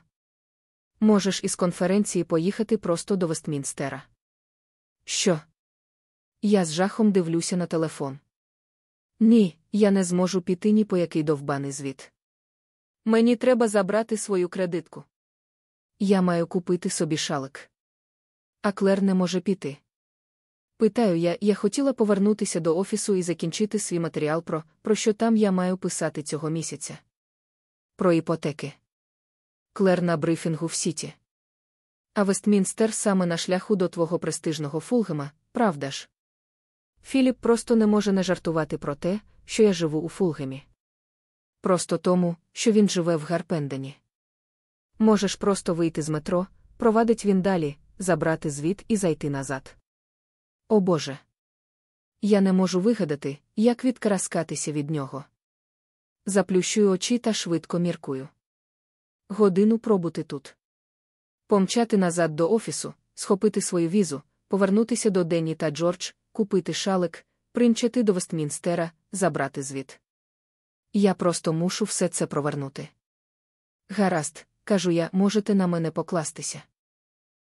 Можеш із конференції поїхати просто до Вестмінстера. Що? Я з жахом дивлюся на телефон. Ні, я не зможу піти ні по який довбаний звіт. Мені треба забрати свою кредитку. Я маю купити собі шалик. А Клер не може піти. Питаю я, я хотіла повернутися до офісу і закінчити свій матеріал про, про що там я маю писати цього місяця. Про іпотеки. Клер на брифінгу в Сіті. А Вестмінстер саме на шляху до твого престижного Фулгема, правда ж? Філіп просто не може не жартувати про те, що я живу у Фулгемі. Просто тому, що він живе в Гарпендені. Можеш просто вийти з метро, провадить він далі, забрати звіт і зайти назад. О Боже. Я не можу вигадати, як відкараскатися від нього. Заплющую очі та швидко міркую. Годину пробути тут. Помчати назад до офісу, схопити свою візу, повернутися до Денні та Джордж, купити шалик, примчати до Вестмінстера, забрати звіт. Я просто мушу все це провернути. Гаразд, кажу я, можете на мене покластися.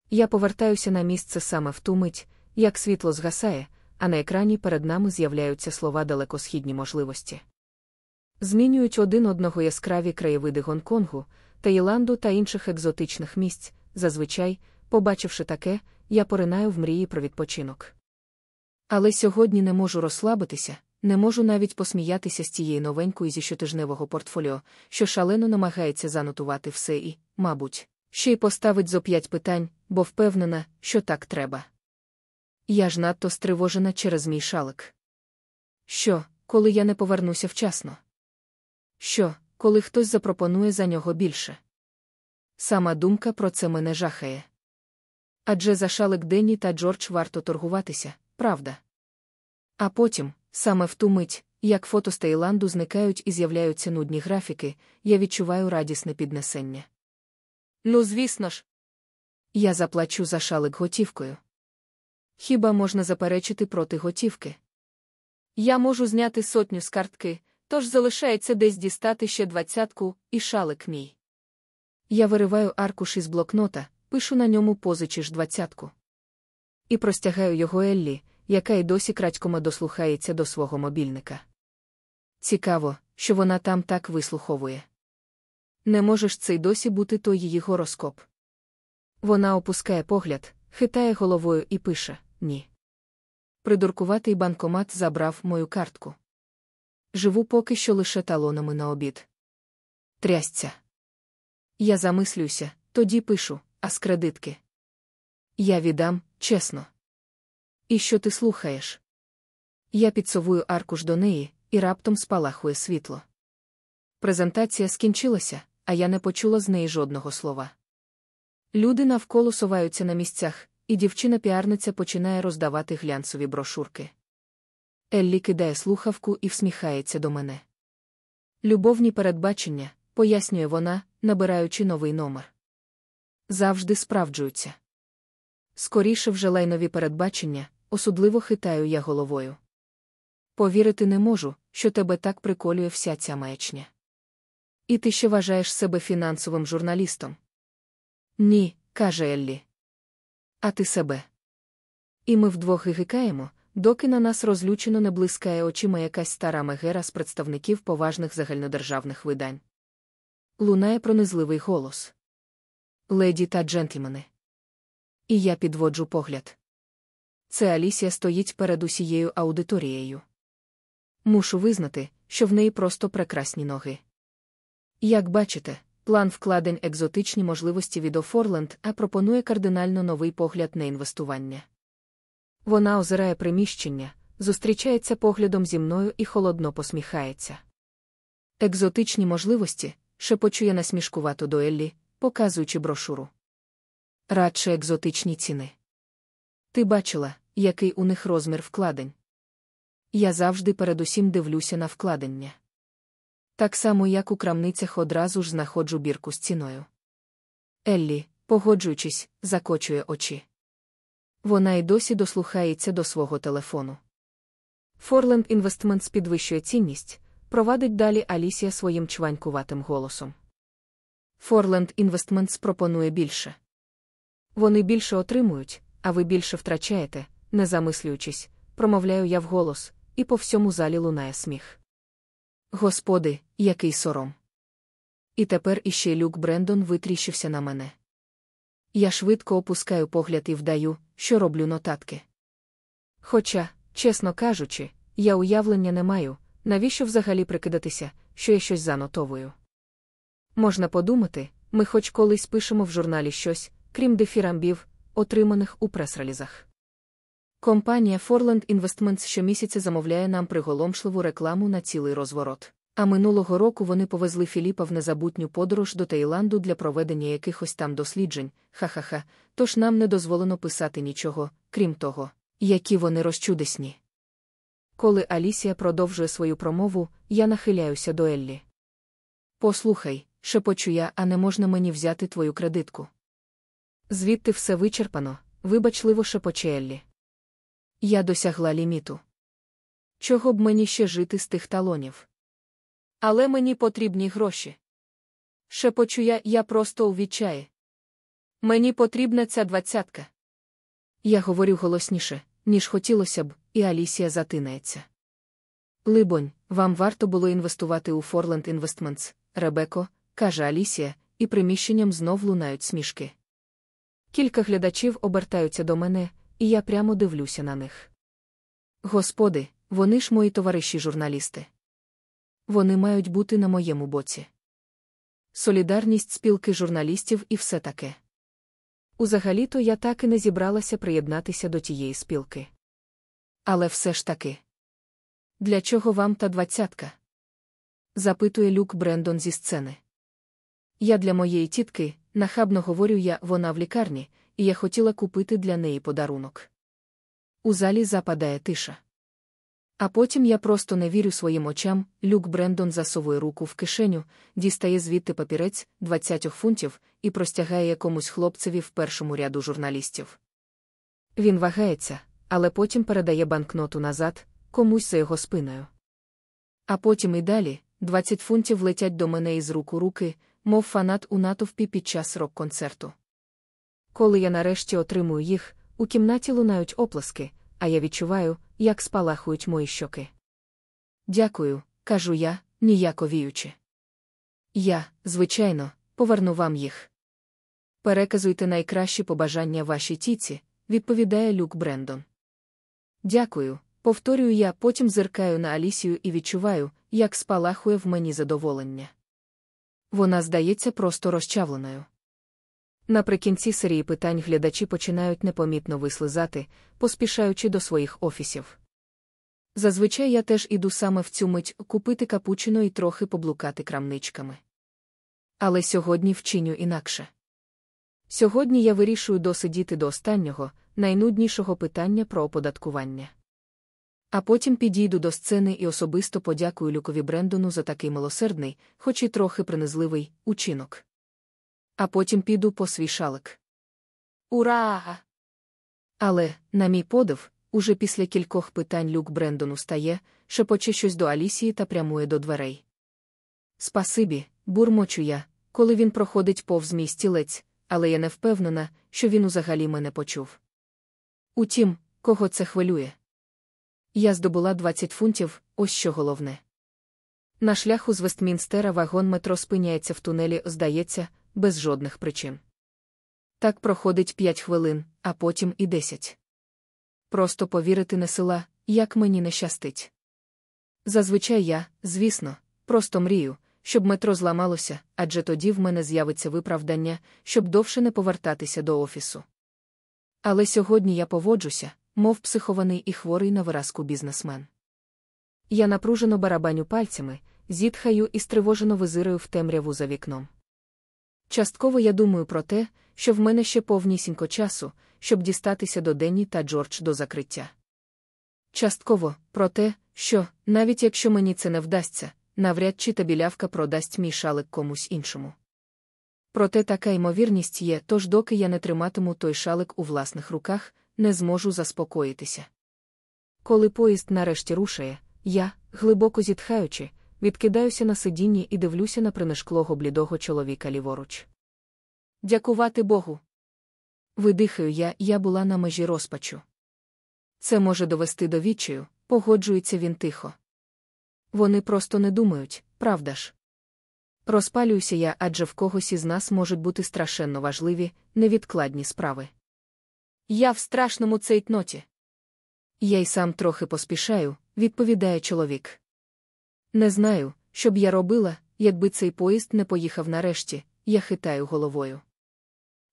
Я повертаюся на місце саме в ту мить, як світло згасає, а на екрані перед нами з'являються слова далекосхідні можливості. Змінюють один одного яскраві краєвиди Гонконгу, Таїланду та інших екзотичних місць. Зазвичай, побачивши таке, я поринаю в мрії про відпочинок. Але сьогодні не можу розслабитися, не можу навіть посміятися з тієї новенької зі щотижневого портфоліо, що шалено намагається занотувати все і, мабуть, ще й поставить зо п'ять питань, бо впевнена, що так треба. Я ж надто стривожена через мій шалик. Що, коли я не повернуся вчасно? Що, коли хтось запропонує за нього більше? Сама думка про це мене жахає. Адже за шалик Денні та Джордж варто торгуватися, правда? А потім, саме в ту мить, як фото з Таїланду зникають і з'являються нудні графіки, я відчуваю радісне піднесення. Ну, звісно ж, я заплачу за шалик готівкою. Хіба можна заперечити проти готівки? Я можу зняти сотню з картки, тож залишається десь дістати ще двадцятку і шалик мій. Я вириваю аркуш із блокнота, пишу на ньому позичиш двадцятку. І простягаю його Еллі, яка й досі крадькома дослухається до свого мобільника. Цікаво, що вона там так вислуховує. Не можеш цей досі бути то її гороскоп. Вона опускає погляд, хитає головою і пише ні. Придуркуватий банкомат забрав мою картку. Живу поки що лише талонами на обід. Трясця. Я замислююся, тоді пишу, а з кредитки. Я віддам, чесно. І що ти слухаєш? Я підсовую аркуш до неї, і раптом спалахує світло. Презентація скінчилася, а я не почула з неї жодного слова. Люди навколо соваються на місцях, і дівчина-піарниця починає роздавати глянцеві брошурки. Еллі кидає слухавку і всміхається до мене. Любовні передбачення, пояснює вона, набираючи новий номер. Завжди справджуються. Скоріше вже лайнові передбачення, осудливо хитаю я головою. Повірити не можу, що тебе так приколює вся ця маячня. І ти ще вважаєш себе фінансовим журналістом? Ні, каже Еллі. А ти себе. І ми вдвох гикаємо, доки на нас розлючено не блискає очима якась стара мегера з представників поважних загальнодержавних видань. Лунає пронизливий голос. Леді та джентльмени. І я підводжу погляд. Це Алісія стоїть перед усією аудиторією. Мушу визнати, що в неї просто прекрасні ноги. Як бачите, план вкладень екзотичні можливості від Офорленд а пропонує кардинально новий погляд на інвестування. Вона озирає приміщення, зустрічається поглядом зі мною і холодно посміхається. Екзотичні можливості шепочує насмішкувато до Еллі, показуючи брошуру. Радше екзотичні ціни. Ти бачила, який у них розмір вкладень. Я завжди передусім дивлюся на вкладення. Так само, як у крамницях одразу ж знаходжу бірку з ціною. Еллі, погоджуючись, закочує очі. Вона й досі дослухається до свого телефону. Форленд Інвестментс підвищує цінність, провадить далі Алісія своїм чванькуватим голосом. Форленд Інвестментс пропонує більше. Вони більше отримують, а ви більше втрачаєте, не замислюючись, промовляю я вголос, і по всьому залі лунає сміх. Господи, який сором. І тепер іще люк Брендон витріщився на мене. Я швидко опускаю погляд і вдаю, що роблю нотатки. Хоча, чесно кажучи, я уявлення не маю, навіщо взагалі прикидатися, що я щось занотовую. Можна подумати, ми хоч колись пишемо в журналі щось, крім дефірамбів, отриманих у прес-релізах. Компанія Forland Investments щомісяця замовляє нам приголомшливу рекламу на цілий розворот. А минулого року вони повезли Філіпа в незабутню подорож до Таїланду для проведення якихось там досліджень, ха-ха-ха, тож нам не дозволено писати нічого, крім того, які вони розчудесні. Коли Алісія продовжує свою промову, я нахиляюся до Еллі. Послухай, шепочу я, а не можна мені взяти твою кредитку. Звідти все вичерпано, вибачливо шепоче Еллі. Я досягла ліміту. Чого б мені ще жити з тих талонів? Але мені потрібні гроші. Шепочу я, я просто у відчаї. Мені потрібна ця двадцятка. Я говорю голосніше, ніж хотілося б, і Алісія затинається. Либонь, вам варто було інвестувати у Форленд Інвестментс, Ребеко, каже Алісія, і приміщенням знов лунають смішки. Кілька глядачів обертаються до мене, і я прямо дивлюся на них. Господи, вони ж мої товариші журналісти. Вони мають бути на моєму боці. Солідарність спілки журналістів і все таке. Узагалі-то я так і не зібралася приєднатися до тієї спілки. Але все ж таки. Для чого вам та двадцятка? запитує Люк Брендон зі сцени. Я для моєї тітки, нахабно говорю я, вона в лікарні, і я хотіла купити для неї подарунок. У залі западає тиша. А потім я просто не вірю своїм очам. Люк Брендон засовує руку в кишеню, дістає звідти папірець 20 фунтів і простягає якомусь хлопцеві в першому ряду журналістів. Він вагається, але потім передає банкноту назад, комусь за його спиною. А потім і далі 20 фунтів летять до мене із рук у руки, мов фанат у натовпі під час рок-концерту. Коли я нарешті отримую їх, у кімнаті лунають оплески, а я відчуваю, як спалахують мої щоки. Дякую, кажу я, ніяко віючи. Я, звичайно, поверну вам їх. Переказуйте найкращі побажання вашій тіці, відповідає Люк Брендон. Дякую, повторюю я, потім зиркаю на Алісію і відчуваю, як спалахує в мені задоволення. Вона здається просто розчавленою. Наприкінці серії питань глядачі починають непомітно вислизати, поспішаючи до своїх офісів. Зазвичай я теж іду саме в цю мить купити капучино і трохи поблукати крамничками. Але сьогодні вчиню інакше. Сьогодні я вирішую досидіти до останнього, найнуднішого питання про оподаткування. А потім підійду до сцени і особисто подякую Люкові Брендону за такий милосердний, хоч і трохи принизливий, учинок. А потім піду по свій шалик. Ура! Але, на мій подив, уже після кількох питань Люк Брендону стає, шепоче щось до Алісії та прямує до дверей. Спасибі, бурмочу я, коли він проходить повз мій стілець, але я не впевнена, що він узагалі мене почув. Утім, кого це хвилює? Я здобула 20 фунтів, ось що головне. На шляху з Вестмінстера вагон метро спиняється в тунелі, здається, без жодних причин. Так проходить 5 хвилин, а потім і 10. Просто повірити не сила, як мені не щастить. Зазвичай я, звісно, просто мрію, щоб метро зламалося, адже тоді в мене з'явиться виправдання, щоб довше не повертатися до офісу. Але сьогодні я поводжуся, мов психований і хворий на виразку бізнесмен. Я напружено барабаню пальцями, зітхаю і стривожено визираю в темряву за вікном. Частково я думаю про те, що в мене ще повнісінько часу, щоб дістатися до Денні та Джордж до закриття. Частково про те, що, навіть якщо мені це не вдасться, навряд чи та білявка продасть мій шалик комусь іншому. Проте така ймовірність є, тож доки я не триматиму той шалик у власних руках, не зможу заспокоїтися. Коли поїзд нарешті рушає, я, глибоко зітхаючи, відкидаюся на сидінні і дивлюся на принишклого блідого чоловіка ліворуч. Дякувати Богу. Видихаю я, я була на межі розпачу. Це може довести до відчаю, погоджується він тихо. Вони просто не думають, правда ж? Розпалююся я, адже в когось із нас можуть бути страшенно важливі, невідкладні справи. Я в страшному цейтноті. Я й сам трохи поспішаю, відповідає чоловік. Не знаю, що б я робила, якби цей поїзд не поїхав нарешті, я хитаю головою.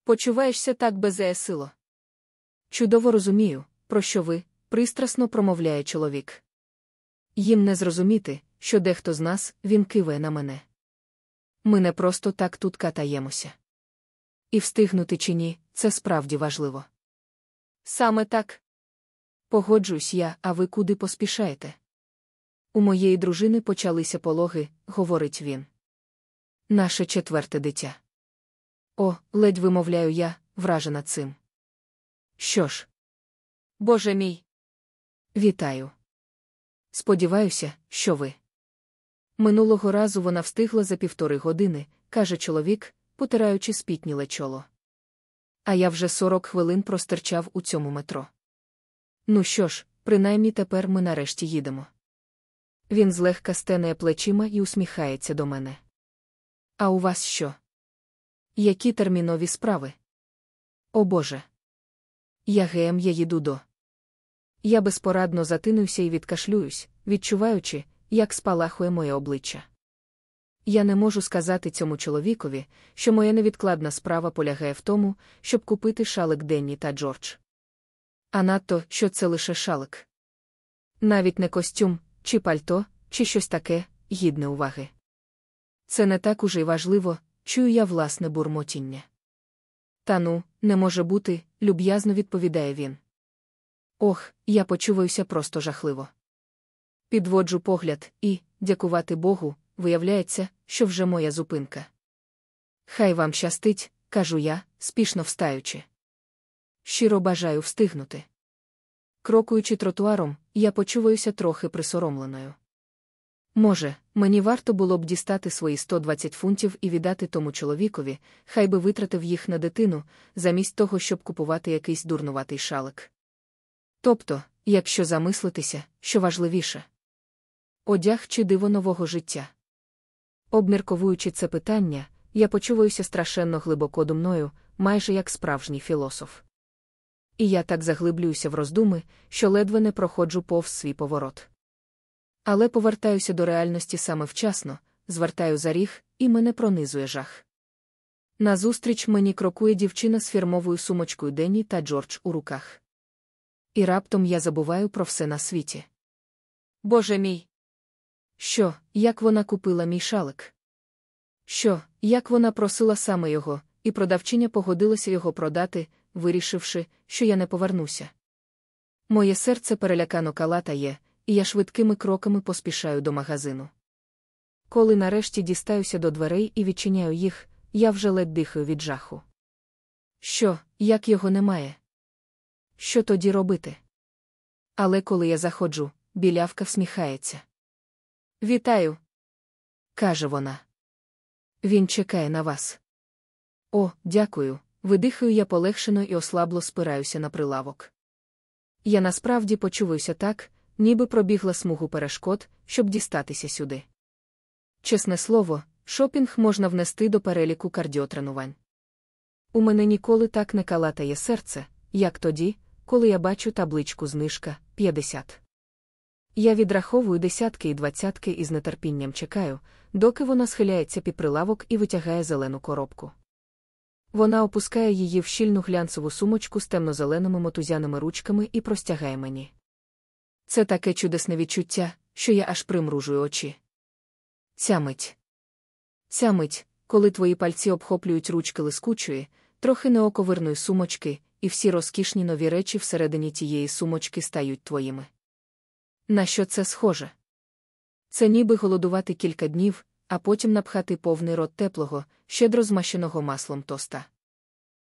Почуваєшся так безеясило. Чудово розумію, про що ви, пристрасно промовляє чоловік. Їм не зрозуміти, що дехто з нас він киває на мене. Ми не просто так тут катаємося. І встигнути чи ні, це справді важливо. Саме так. Погоджуюсь я, а ви куди поспішаєте? У моєї дружини почалися пологи, говорить він. Наше четверте дитя. О, ледь вимовляю я, вражена цим. Що ж? Боже мій. Вітаю. Сподіваюся, що ви. Минулого разу вона встигла за півтори години, каже чоловік, потираючи спітніле чоло. А я вже сорок хвилин простирчав у цьому метро. Ну що ж, принаймні тепер ми нарешті їдемо. Він злегка стенеє плечима і усміхається до мене. А у вас що? Які термінові справи? О Боже. Я геєм я їду до. Я безпорадно затинуюся і відкашлююсь, відчуваючи, як спалахує моє обличчя. Я не можу сказати цьому чоловікові, що моя невідкладна справа полягає в тому, щоб купити шалик Денні та Джордж. А надто, що це лише шалик. Навіть не костюм, чи пальто, чи щось таке, гідне уваги. Це не так уже й важливо, чую я власне бурмотіння. Та ну, не може бути, люб'язно відповідає він. Ох, я почуваюся просто жахливо. Підводжу погляд і, дякувати Богу, виявляється, що вже моя зупинка. Хай вам щастить, кажу я, спішно встаючи. Щиро бажаю встигнути. Крокуючи тротуаром, я почуваюся трохи присоромленою. Може, мені варто було б дістати свої 120 фунтів і віддати тому чоловікові, хай би витратив їх на дитину, замість того, щоб купувати якийсь дурнуватий шалик. Тобто, якщо замислитися, що важливіше одяг чи диво нового життя. Обмірковуючи це питання, я почуваюся страшенно глибоко думною, майже як справжній філософ. І я так заглиблююся в роздуми, що ледве не проходжу повз свій поворот. Але повертаюся до реальності саме вчасно, звертаю за ріг, і мене пронизує жах. Назустріч мені крокує дівчина з фірмовою сумочкою Денні та Джордж у руках. І раптом я забуваю про все на світі. Боже мій! Що, як вона купила мій шалик? Що, як вона просила саме його, і продавчиня погодилася його продати, вирішивши, що я не повернуся. Моє серце перелякано калатає, і я швидкими кроками поспішаю до магазину. Коли нарешті дістаюся до дверей і відчиняю їх, я вже ледь дихаю від жаху. Що, як його немає? Що тоді робити? Але коли я заходжу, білявка всміхається. Вітаю, каже вона. Він чекає на вас. О, дякую. Видихаю я полегшено і ослабло спираюся на прилавок. Я насправді почуваюся так, ніби пробігла смугу перешкод, щоб дістатися сюди. Чесне слово, шопінг можна внести до переліку кардіотренувань. У мене ніколи так не калатає серце, як тоді, коли я бачу табличку знижка 50. Я відраховую десятки і двадцятки і з нетерпінням чекаю, доки вона схиляється під прилавок і витягає зелену коробку. Вона опускає її в щільну глянцеву сумочку з темно-зеленими мотузяними ручками і простягає мені. Це таке чудесне відчуття, що я аж примружую очі. Ця мить. Ця мить, коли твої пальці обхоплюють ручки лискучої, трохи неоковирної сумочки, і всі розкішні нові речі всередині тієї сумочки стають твоїми. На що це схоже? Це ніби голодувати кілька днів, а потім напхати повний рот теплого, щедро змащеного маслом тоста.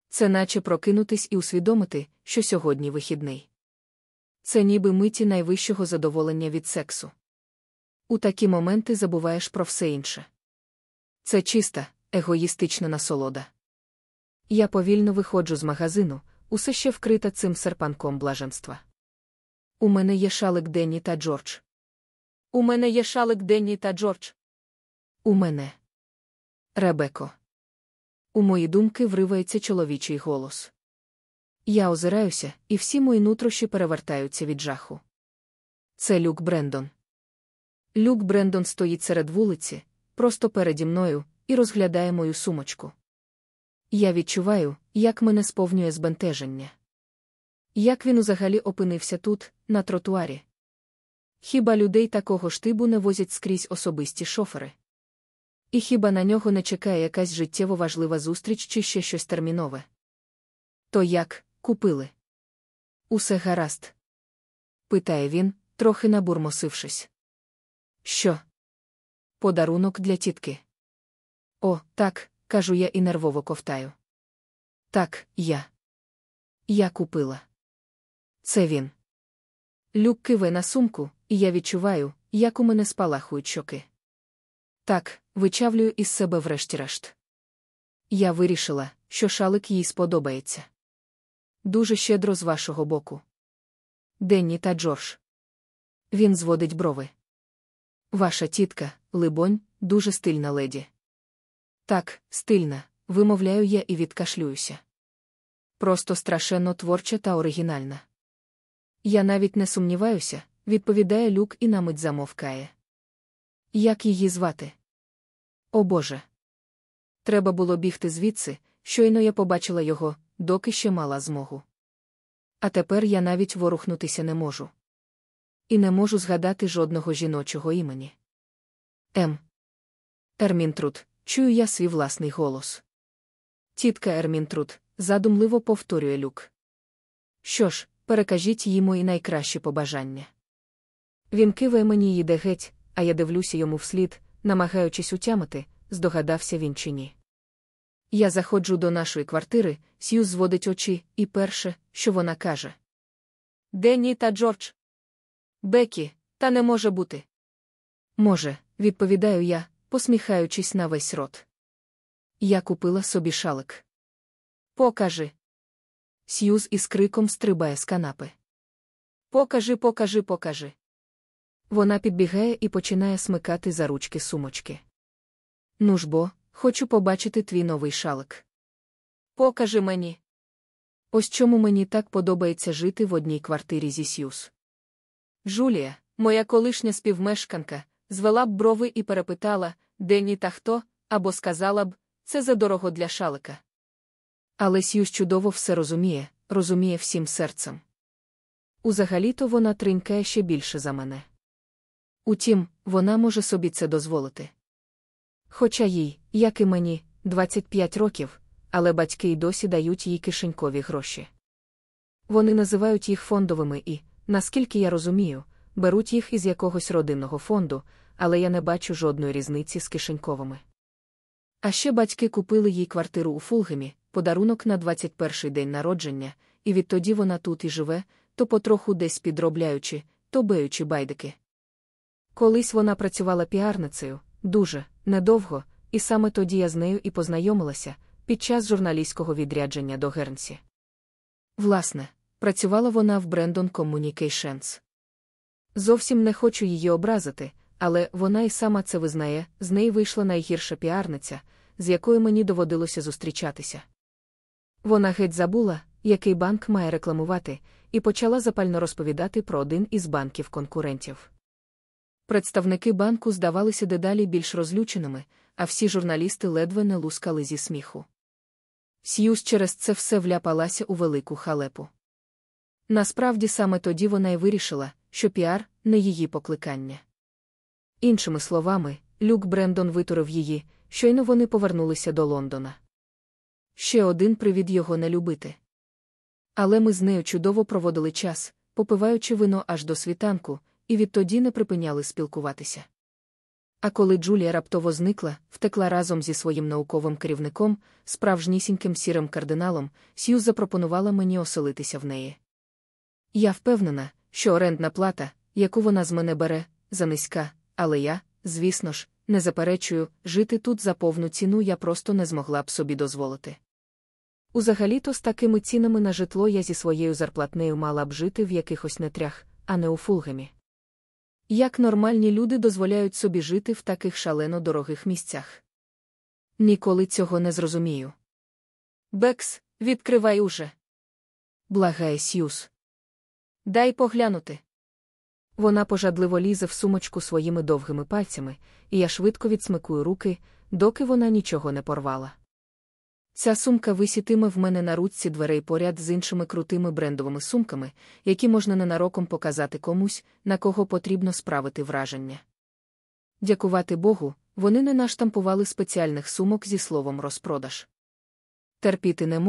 Це наче прокинутись і усвідомити, що сьогодні вихідний. Це ніби миті найвищого задоволення від сексу. У такі моменти забуваєш про все інше. Це чиста, егоїстична насолода. Я повільно виходжу з магазину, усе ще вкрита цим серпанком блаженства. У мене є шалик Денні та Джордж. У мене є шалик Денні та Джордж. У мене. Ребеко. У мої думки вривається чоловічий голос. Я озираюся, і всі мої нутрощі перевертаються від жаху. Це Люк Брендон. Люк Брендон стоїть серед вулиці, просто переді мною, і розглядає мою сумочку. Я відчуваю, як мене сповнює збентеження. Як він узагалі опинився тут, на тротуарі? Хіба людей такого штибу не возять скрізь особисті шофери? І хіба на нього не чекає якась життєво важлива зустріч чи ще щось термінове? То як, купили? Усе гаразд? питає він, трохи набурмосившись. Що? Подарунок для тітки. О, так, кажу я і нервово ковтаю. Так, я. Я купила. Це він. Люк киве на сумку, і я відчуваю, як у мене спалахують щоки. Так, вичавлюю із себе врешті-решт. Я вирішила, що шалик їй сподобається. Дуже щедро з вашого боку. Денні та Джордж. Він зводить брови. Ваша тітка, либонь, дуже стильна леді. Так, стильна, вимовляю я і відкашлююся. Просто страшенно творча та оригінальна. Я навіть не сумніваюся, відповідає люк і на мить замовкає. Як її звати? О Боже. Треба було бігти звідси, щойно я побачила його, доки ще мала змогу. А тепер я навіть ворухнутися не можу. І не можу згадати жодного жіночого імені. М. Ермінтруд, чую я свій власний голос. Тітка Ермінтруд, задумливо повторює люк. Що ж, перекажіть їй мої найкращі побажання. Він киває мені їде геть, а я дивлюся йому вслід, намагаючись утямити, здогадався він чи ні. Я заходжу до нашої квартири, Сью зводить очі, і перше, що вона каже: Денні та Джордж. Бекі, та не може бути. Може, відповідаю я, посміхаючись на весь рот. Я купила собі шалик. Покажи. Сьюз із криком стрибає з канапи. Покажи, покажи, покажи. Вона підбігає і починає смикати за ручки сумочки. Ну ж бо, хочу побачити твій новий шалик. Покажи мені. Ось чому мені так подобається жити в одній квартирі зі Сьюз. Джулія, моя колишня співмешканка, звела б брови і перепитала, де ні та хто, або сказала б, це задорого для шалика. Але Сьюз чудово все розуміє, розуміє всім серцем. Узагалі-то вона тринькає ще більше за мене. Утім, вона може собі це дозволити. Хоча їй, як і мені, 25 років, але батьки й досі дають їй кишенькові гроші. Вони називають їх фондовими і, наскільки я розумію, беруть їх із якогось родинного фонду, але я не бачу жодної різниці з кишеньковими. А ще батьки купили їй квартиру у Фулгемі, подарунок на 21-й день народження, і відтоді вона тут і живе, то потроху десь підробляючи, то беючи байдики. Колись вона працювала піарницею, дуже, недовго, і саме тоді я з нею і познайомилася під час журналістського відрядження до Гернсі. Власне, працювала вона в Brandon Communications. Зовсім не хочу її образити, але вона і сама це визнає, з неї вийшла найгірша піарниця, з якою мені доводилося зустрічатися. Вона геть забула, який банк має рекламувати, і почала запально розповідати про один із банків конкурентів. Представники банку здавалися дедалі більш розлюченими, а всі журналісти ледве не лускали зі сміху. Сьюз через це все вляпалася у велику халепу. Насправді саме тоді вона й вирішила, що піар не її покликання. Іншими словами, Люк Брендон витурив її, щойно вони повернулися до Лондона. Ще один привід його не любити. Але ми з нею чудово проводили час, попиваючи вино аж до світанку, і відтоді не припиняли спілкуватися. А коли Джулія раптово зникла, втекла разом зі своїм науковим керівником, справжнісіньким сірим кардиналом, Сьюз запропонувала мені оселитися в неї. Я впевнена, що орендна плата, яку вона з мене бере, занизька, але я, звісно ж, не заперечую, жити тут за повну ціну я просто не змогла б собі дозволити. Узагалі-то з такими цінами на житло я зі своєю зарплатнею мала б жити в якихось нетрях, а не у Фулгемі. Як нормальні люди дозволяють собі жити в таких шалено дорогих місцях? Ніколи цього не зрозумію. Бекс, відкривай уже. Благає Сьюз. Дай поглянути. Вона пожадливо лізе в сумочку своїми довгими пальцями, і я швидко відсмикую руки, доки вона нічого не порвала. Ця сумка висітиме в мене на ручці дверей поряд з іншими крутими брендовими сумками, які можна ненароком показати комусь, на кого потрібно справити враження. Дякувати Богу, вони не наштампували спеціальних сумок зі словом розпродаж. Терпіти не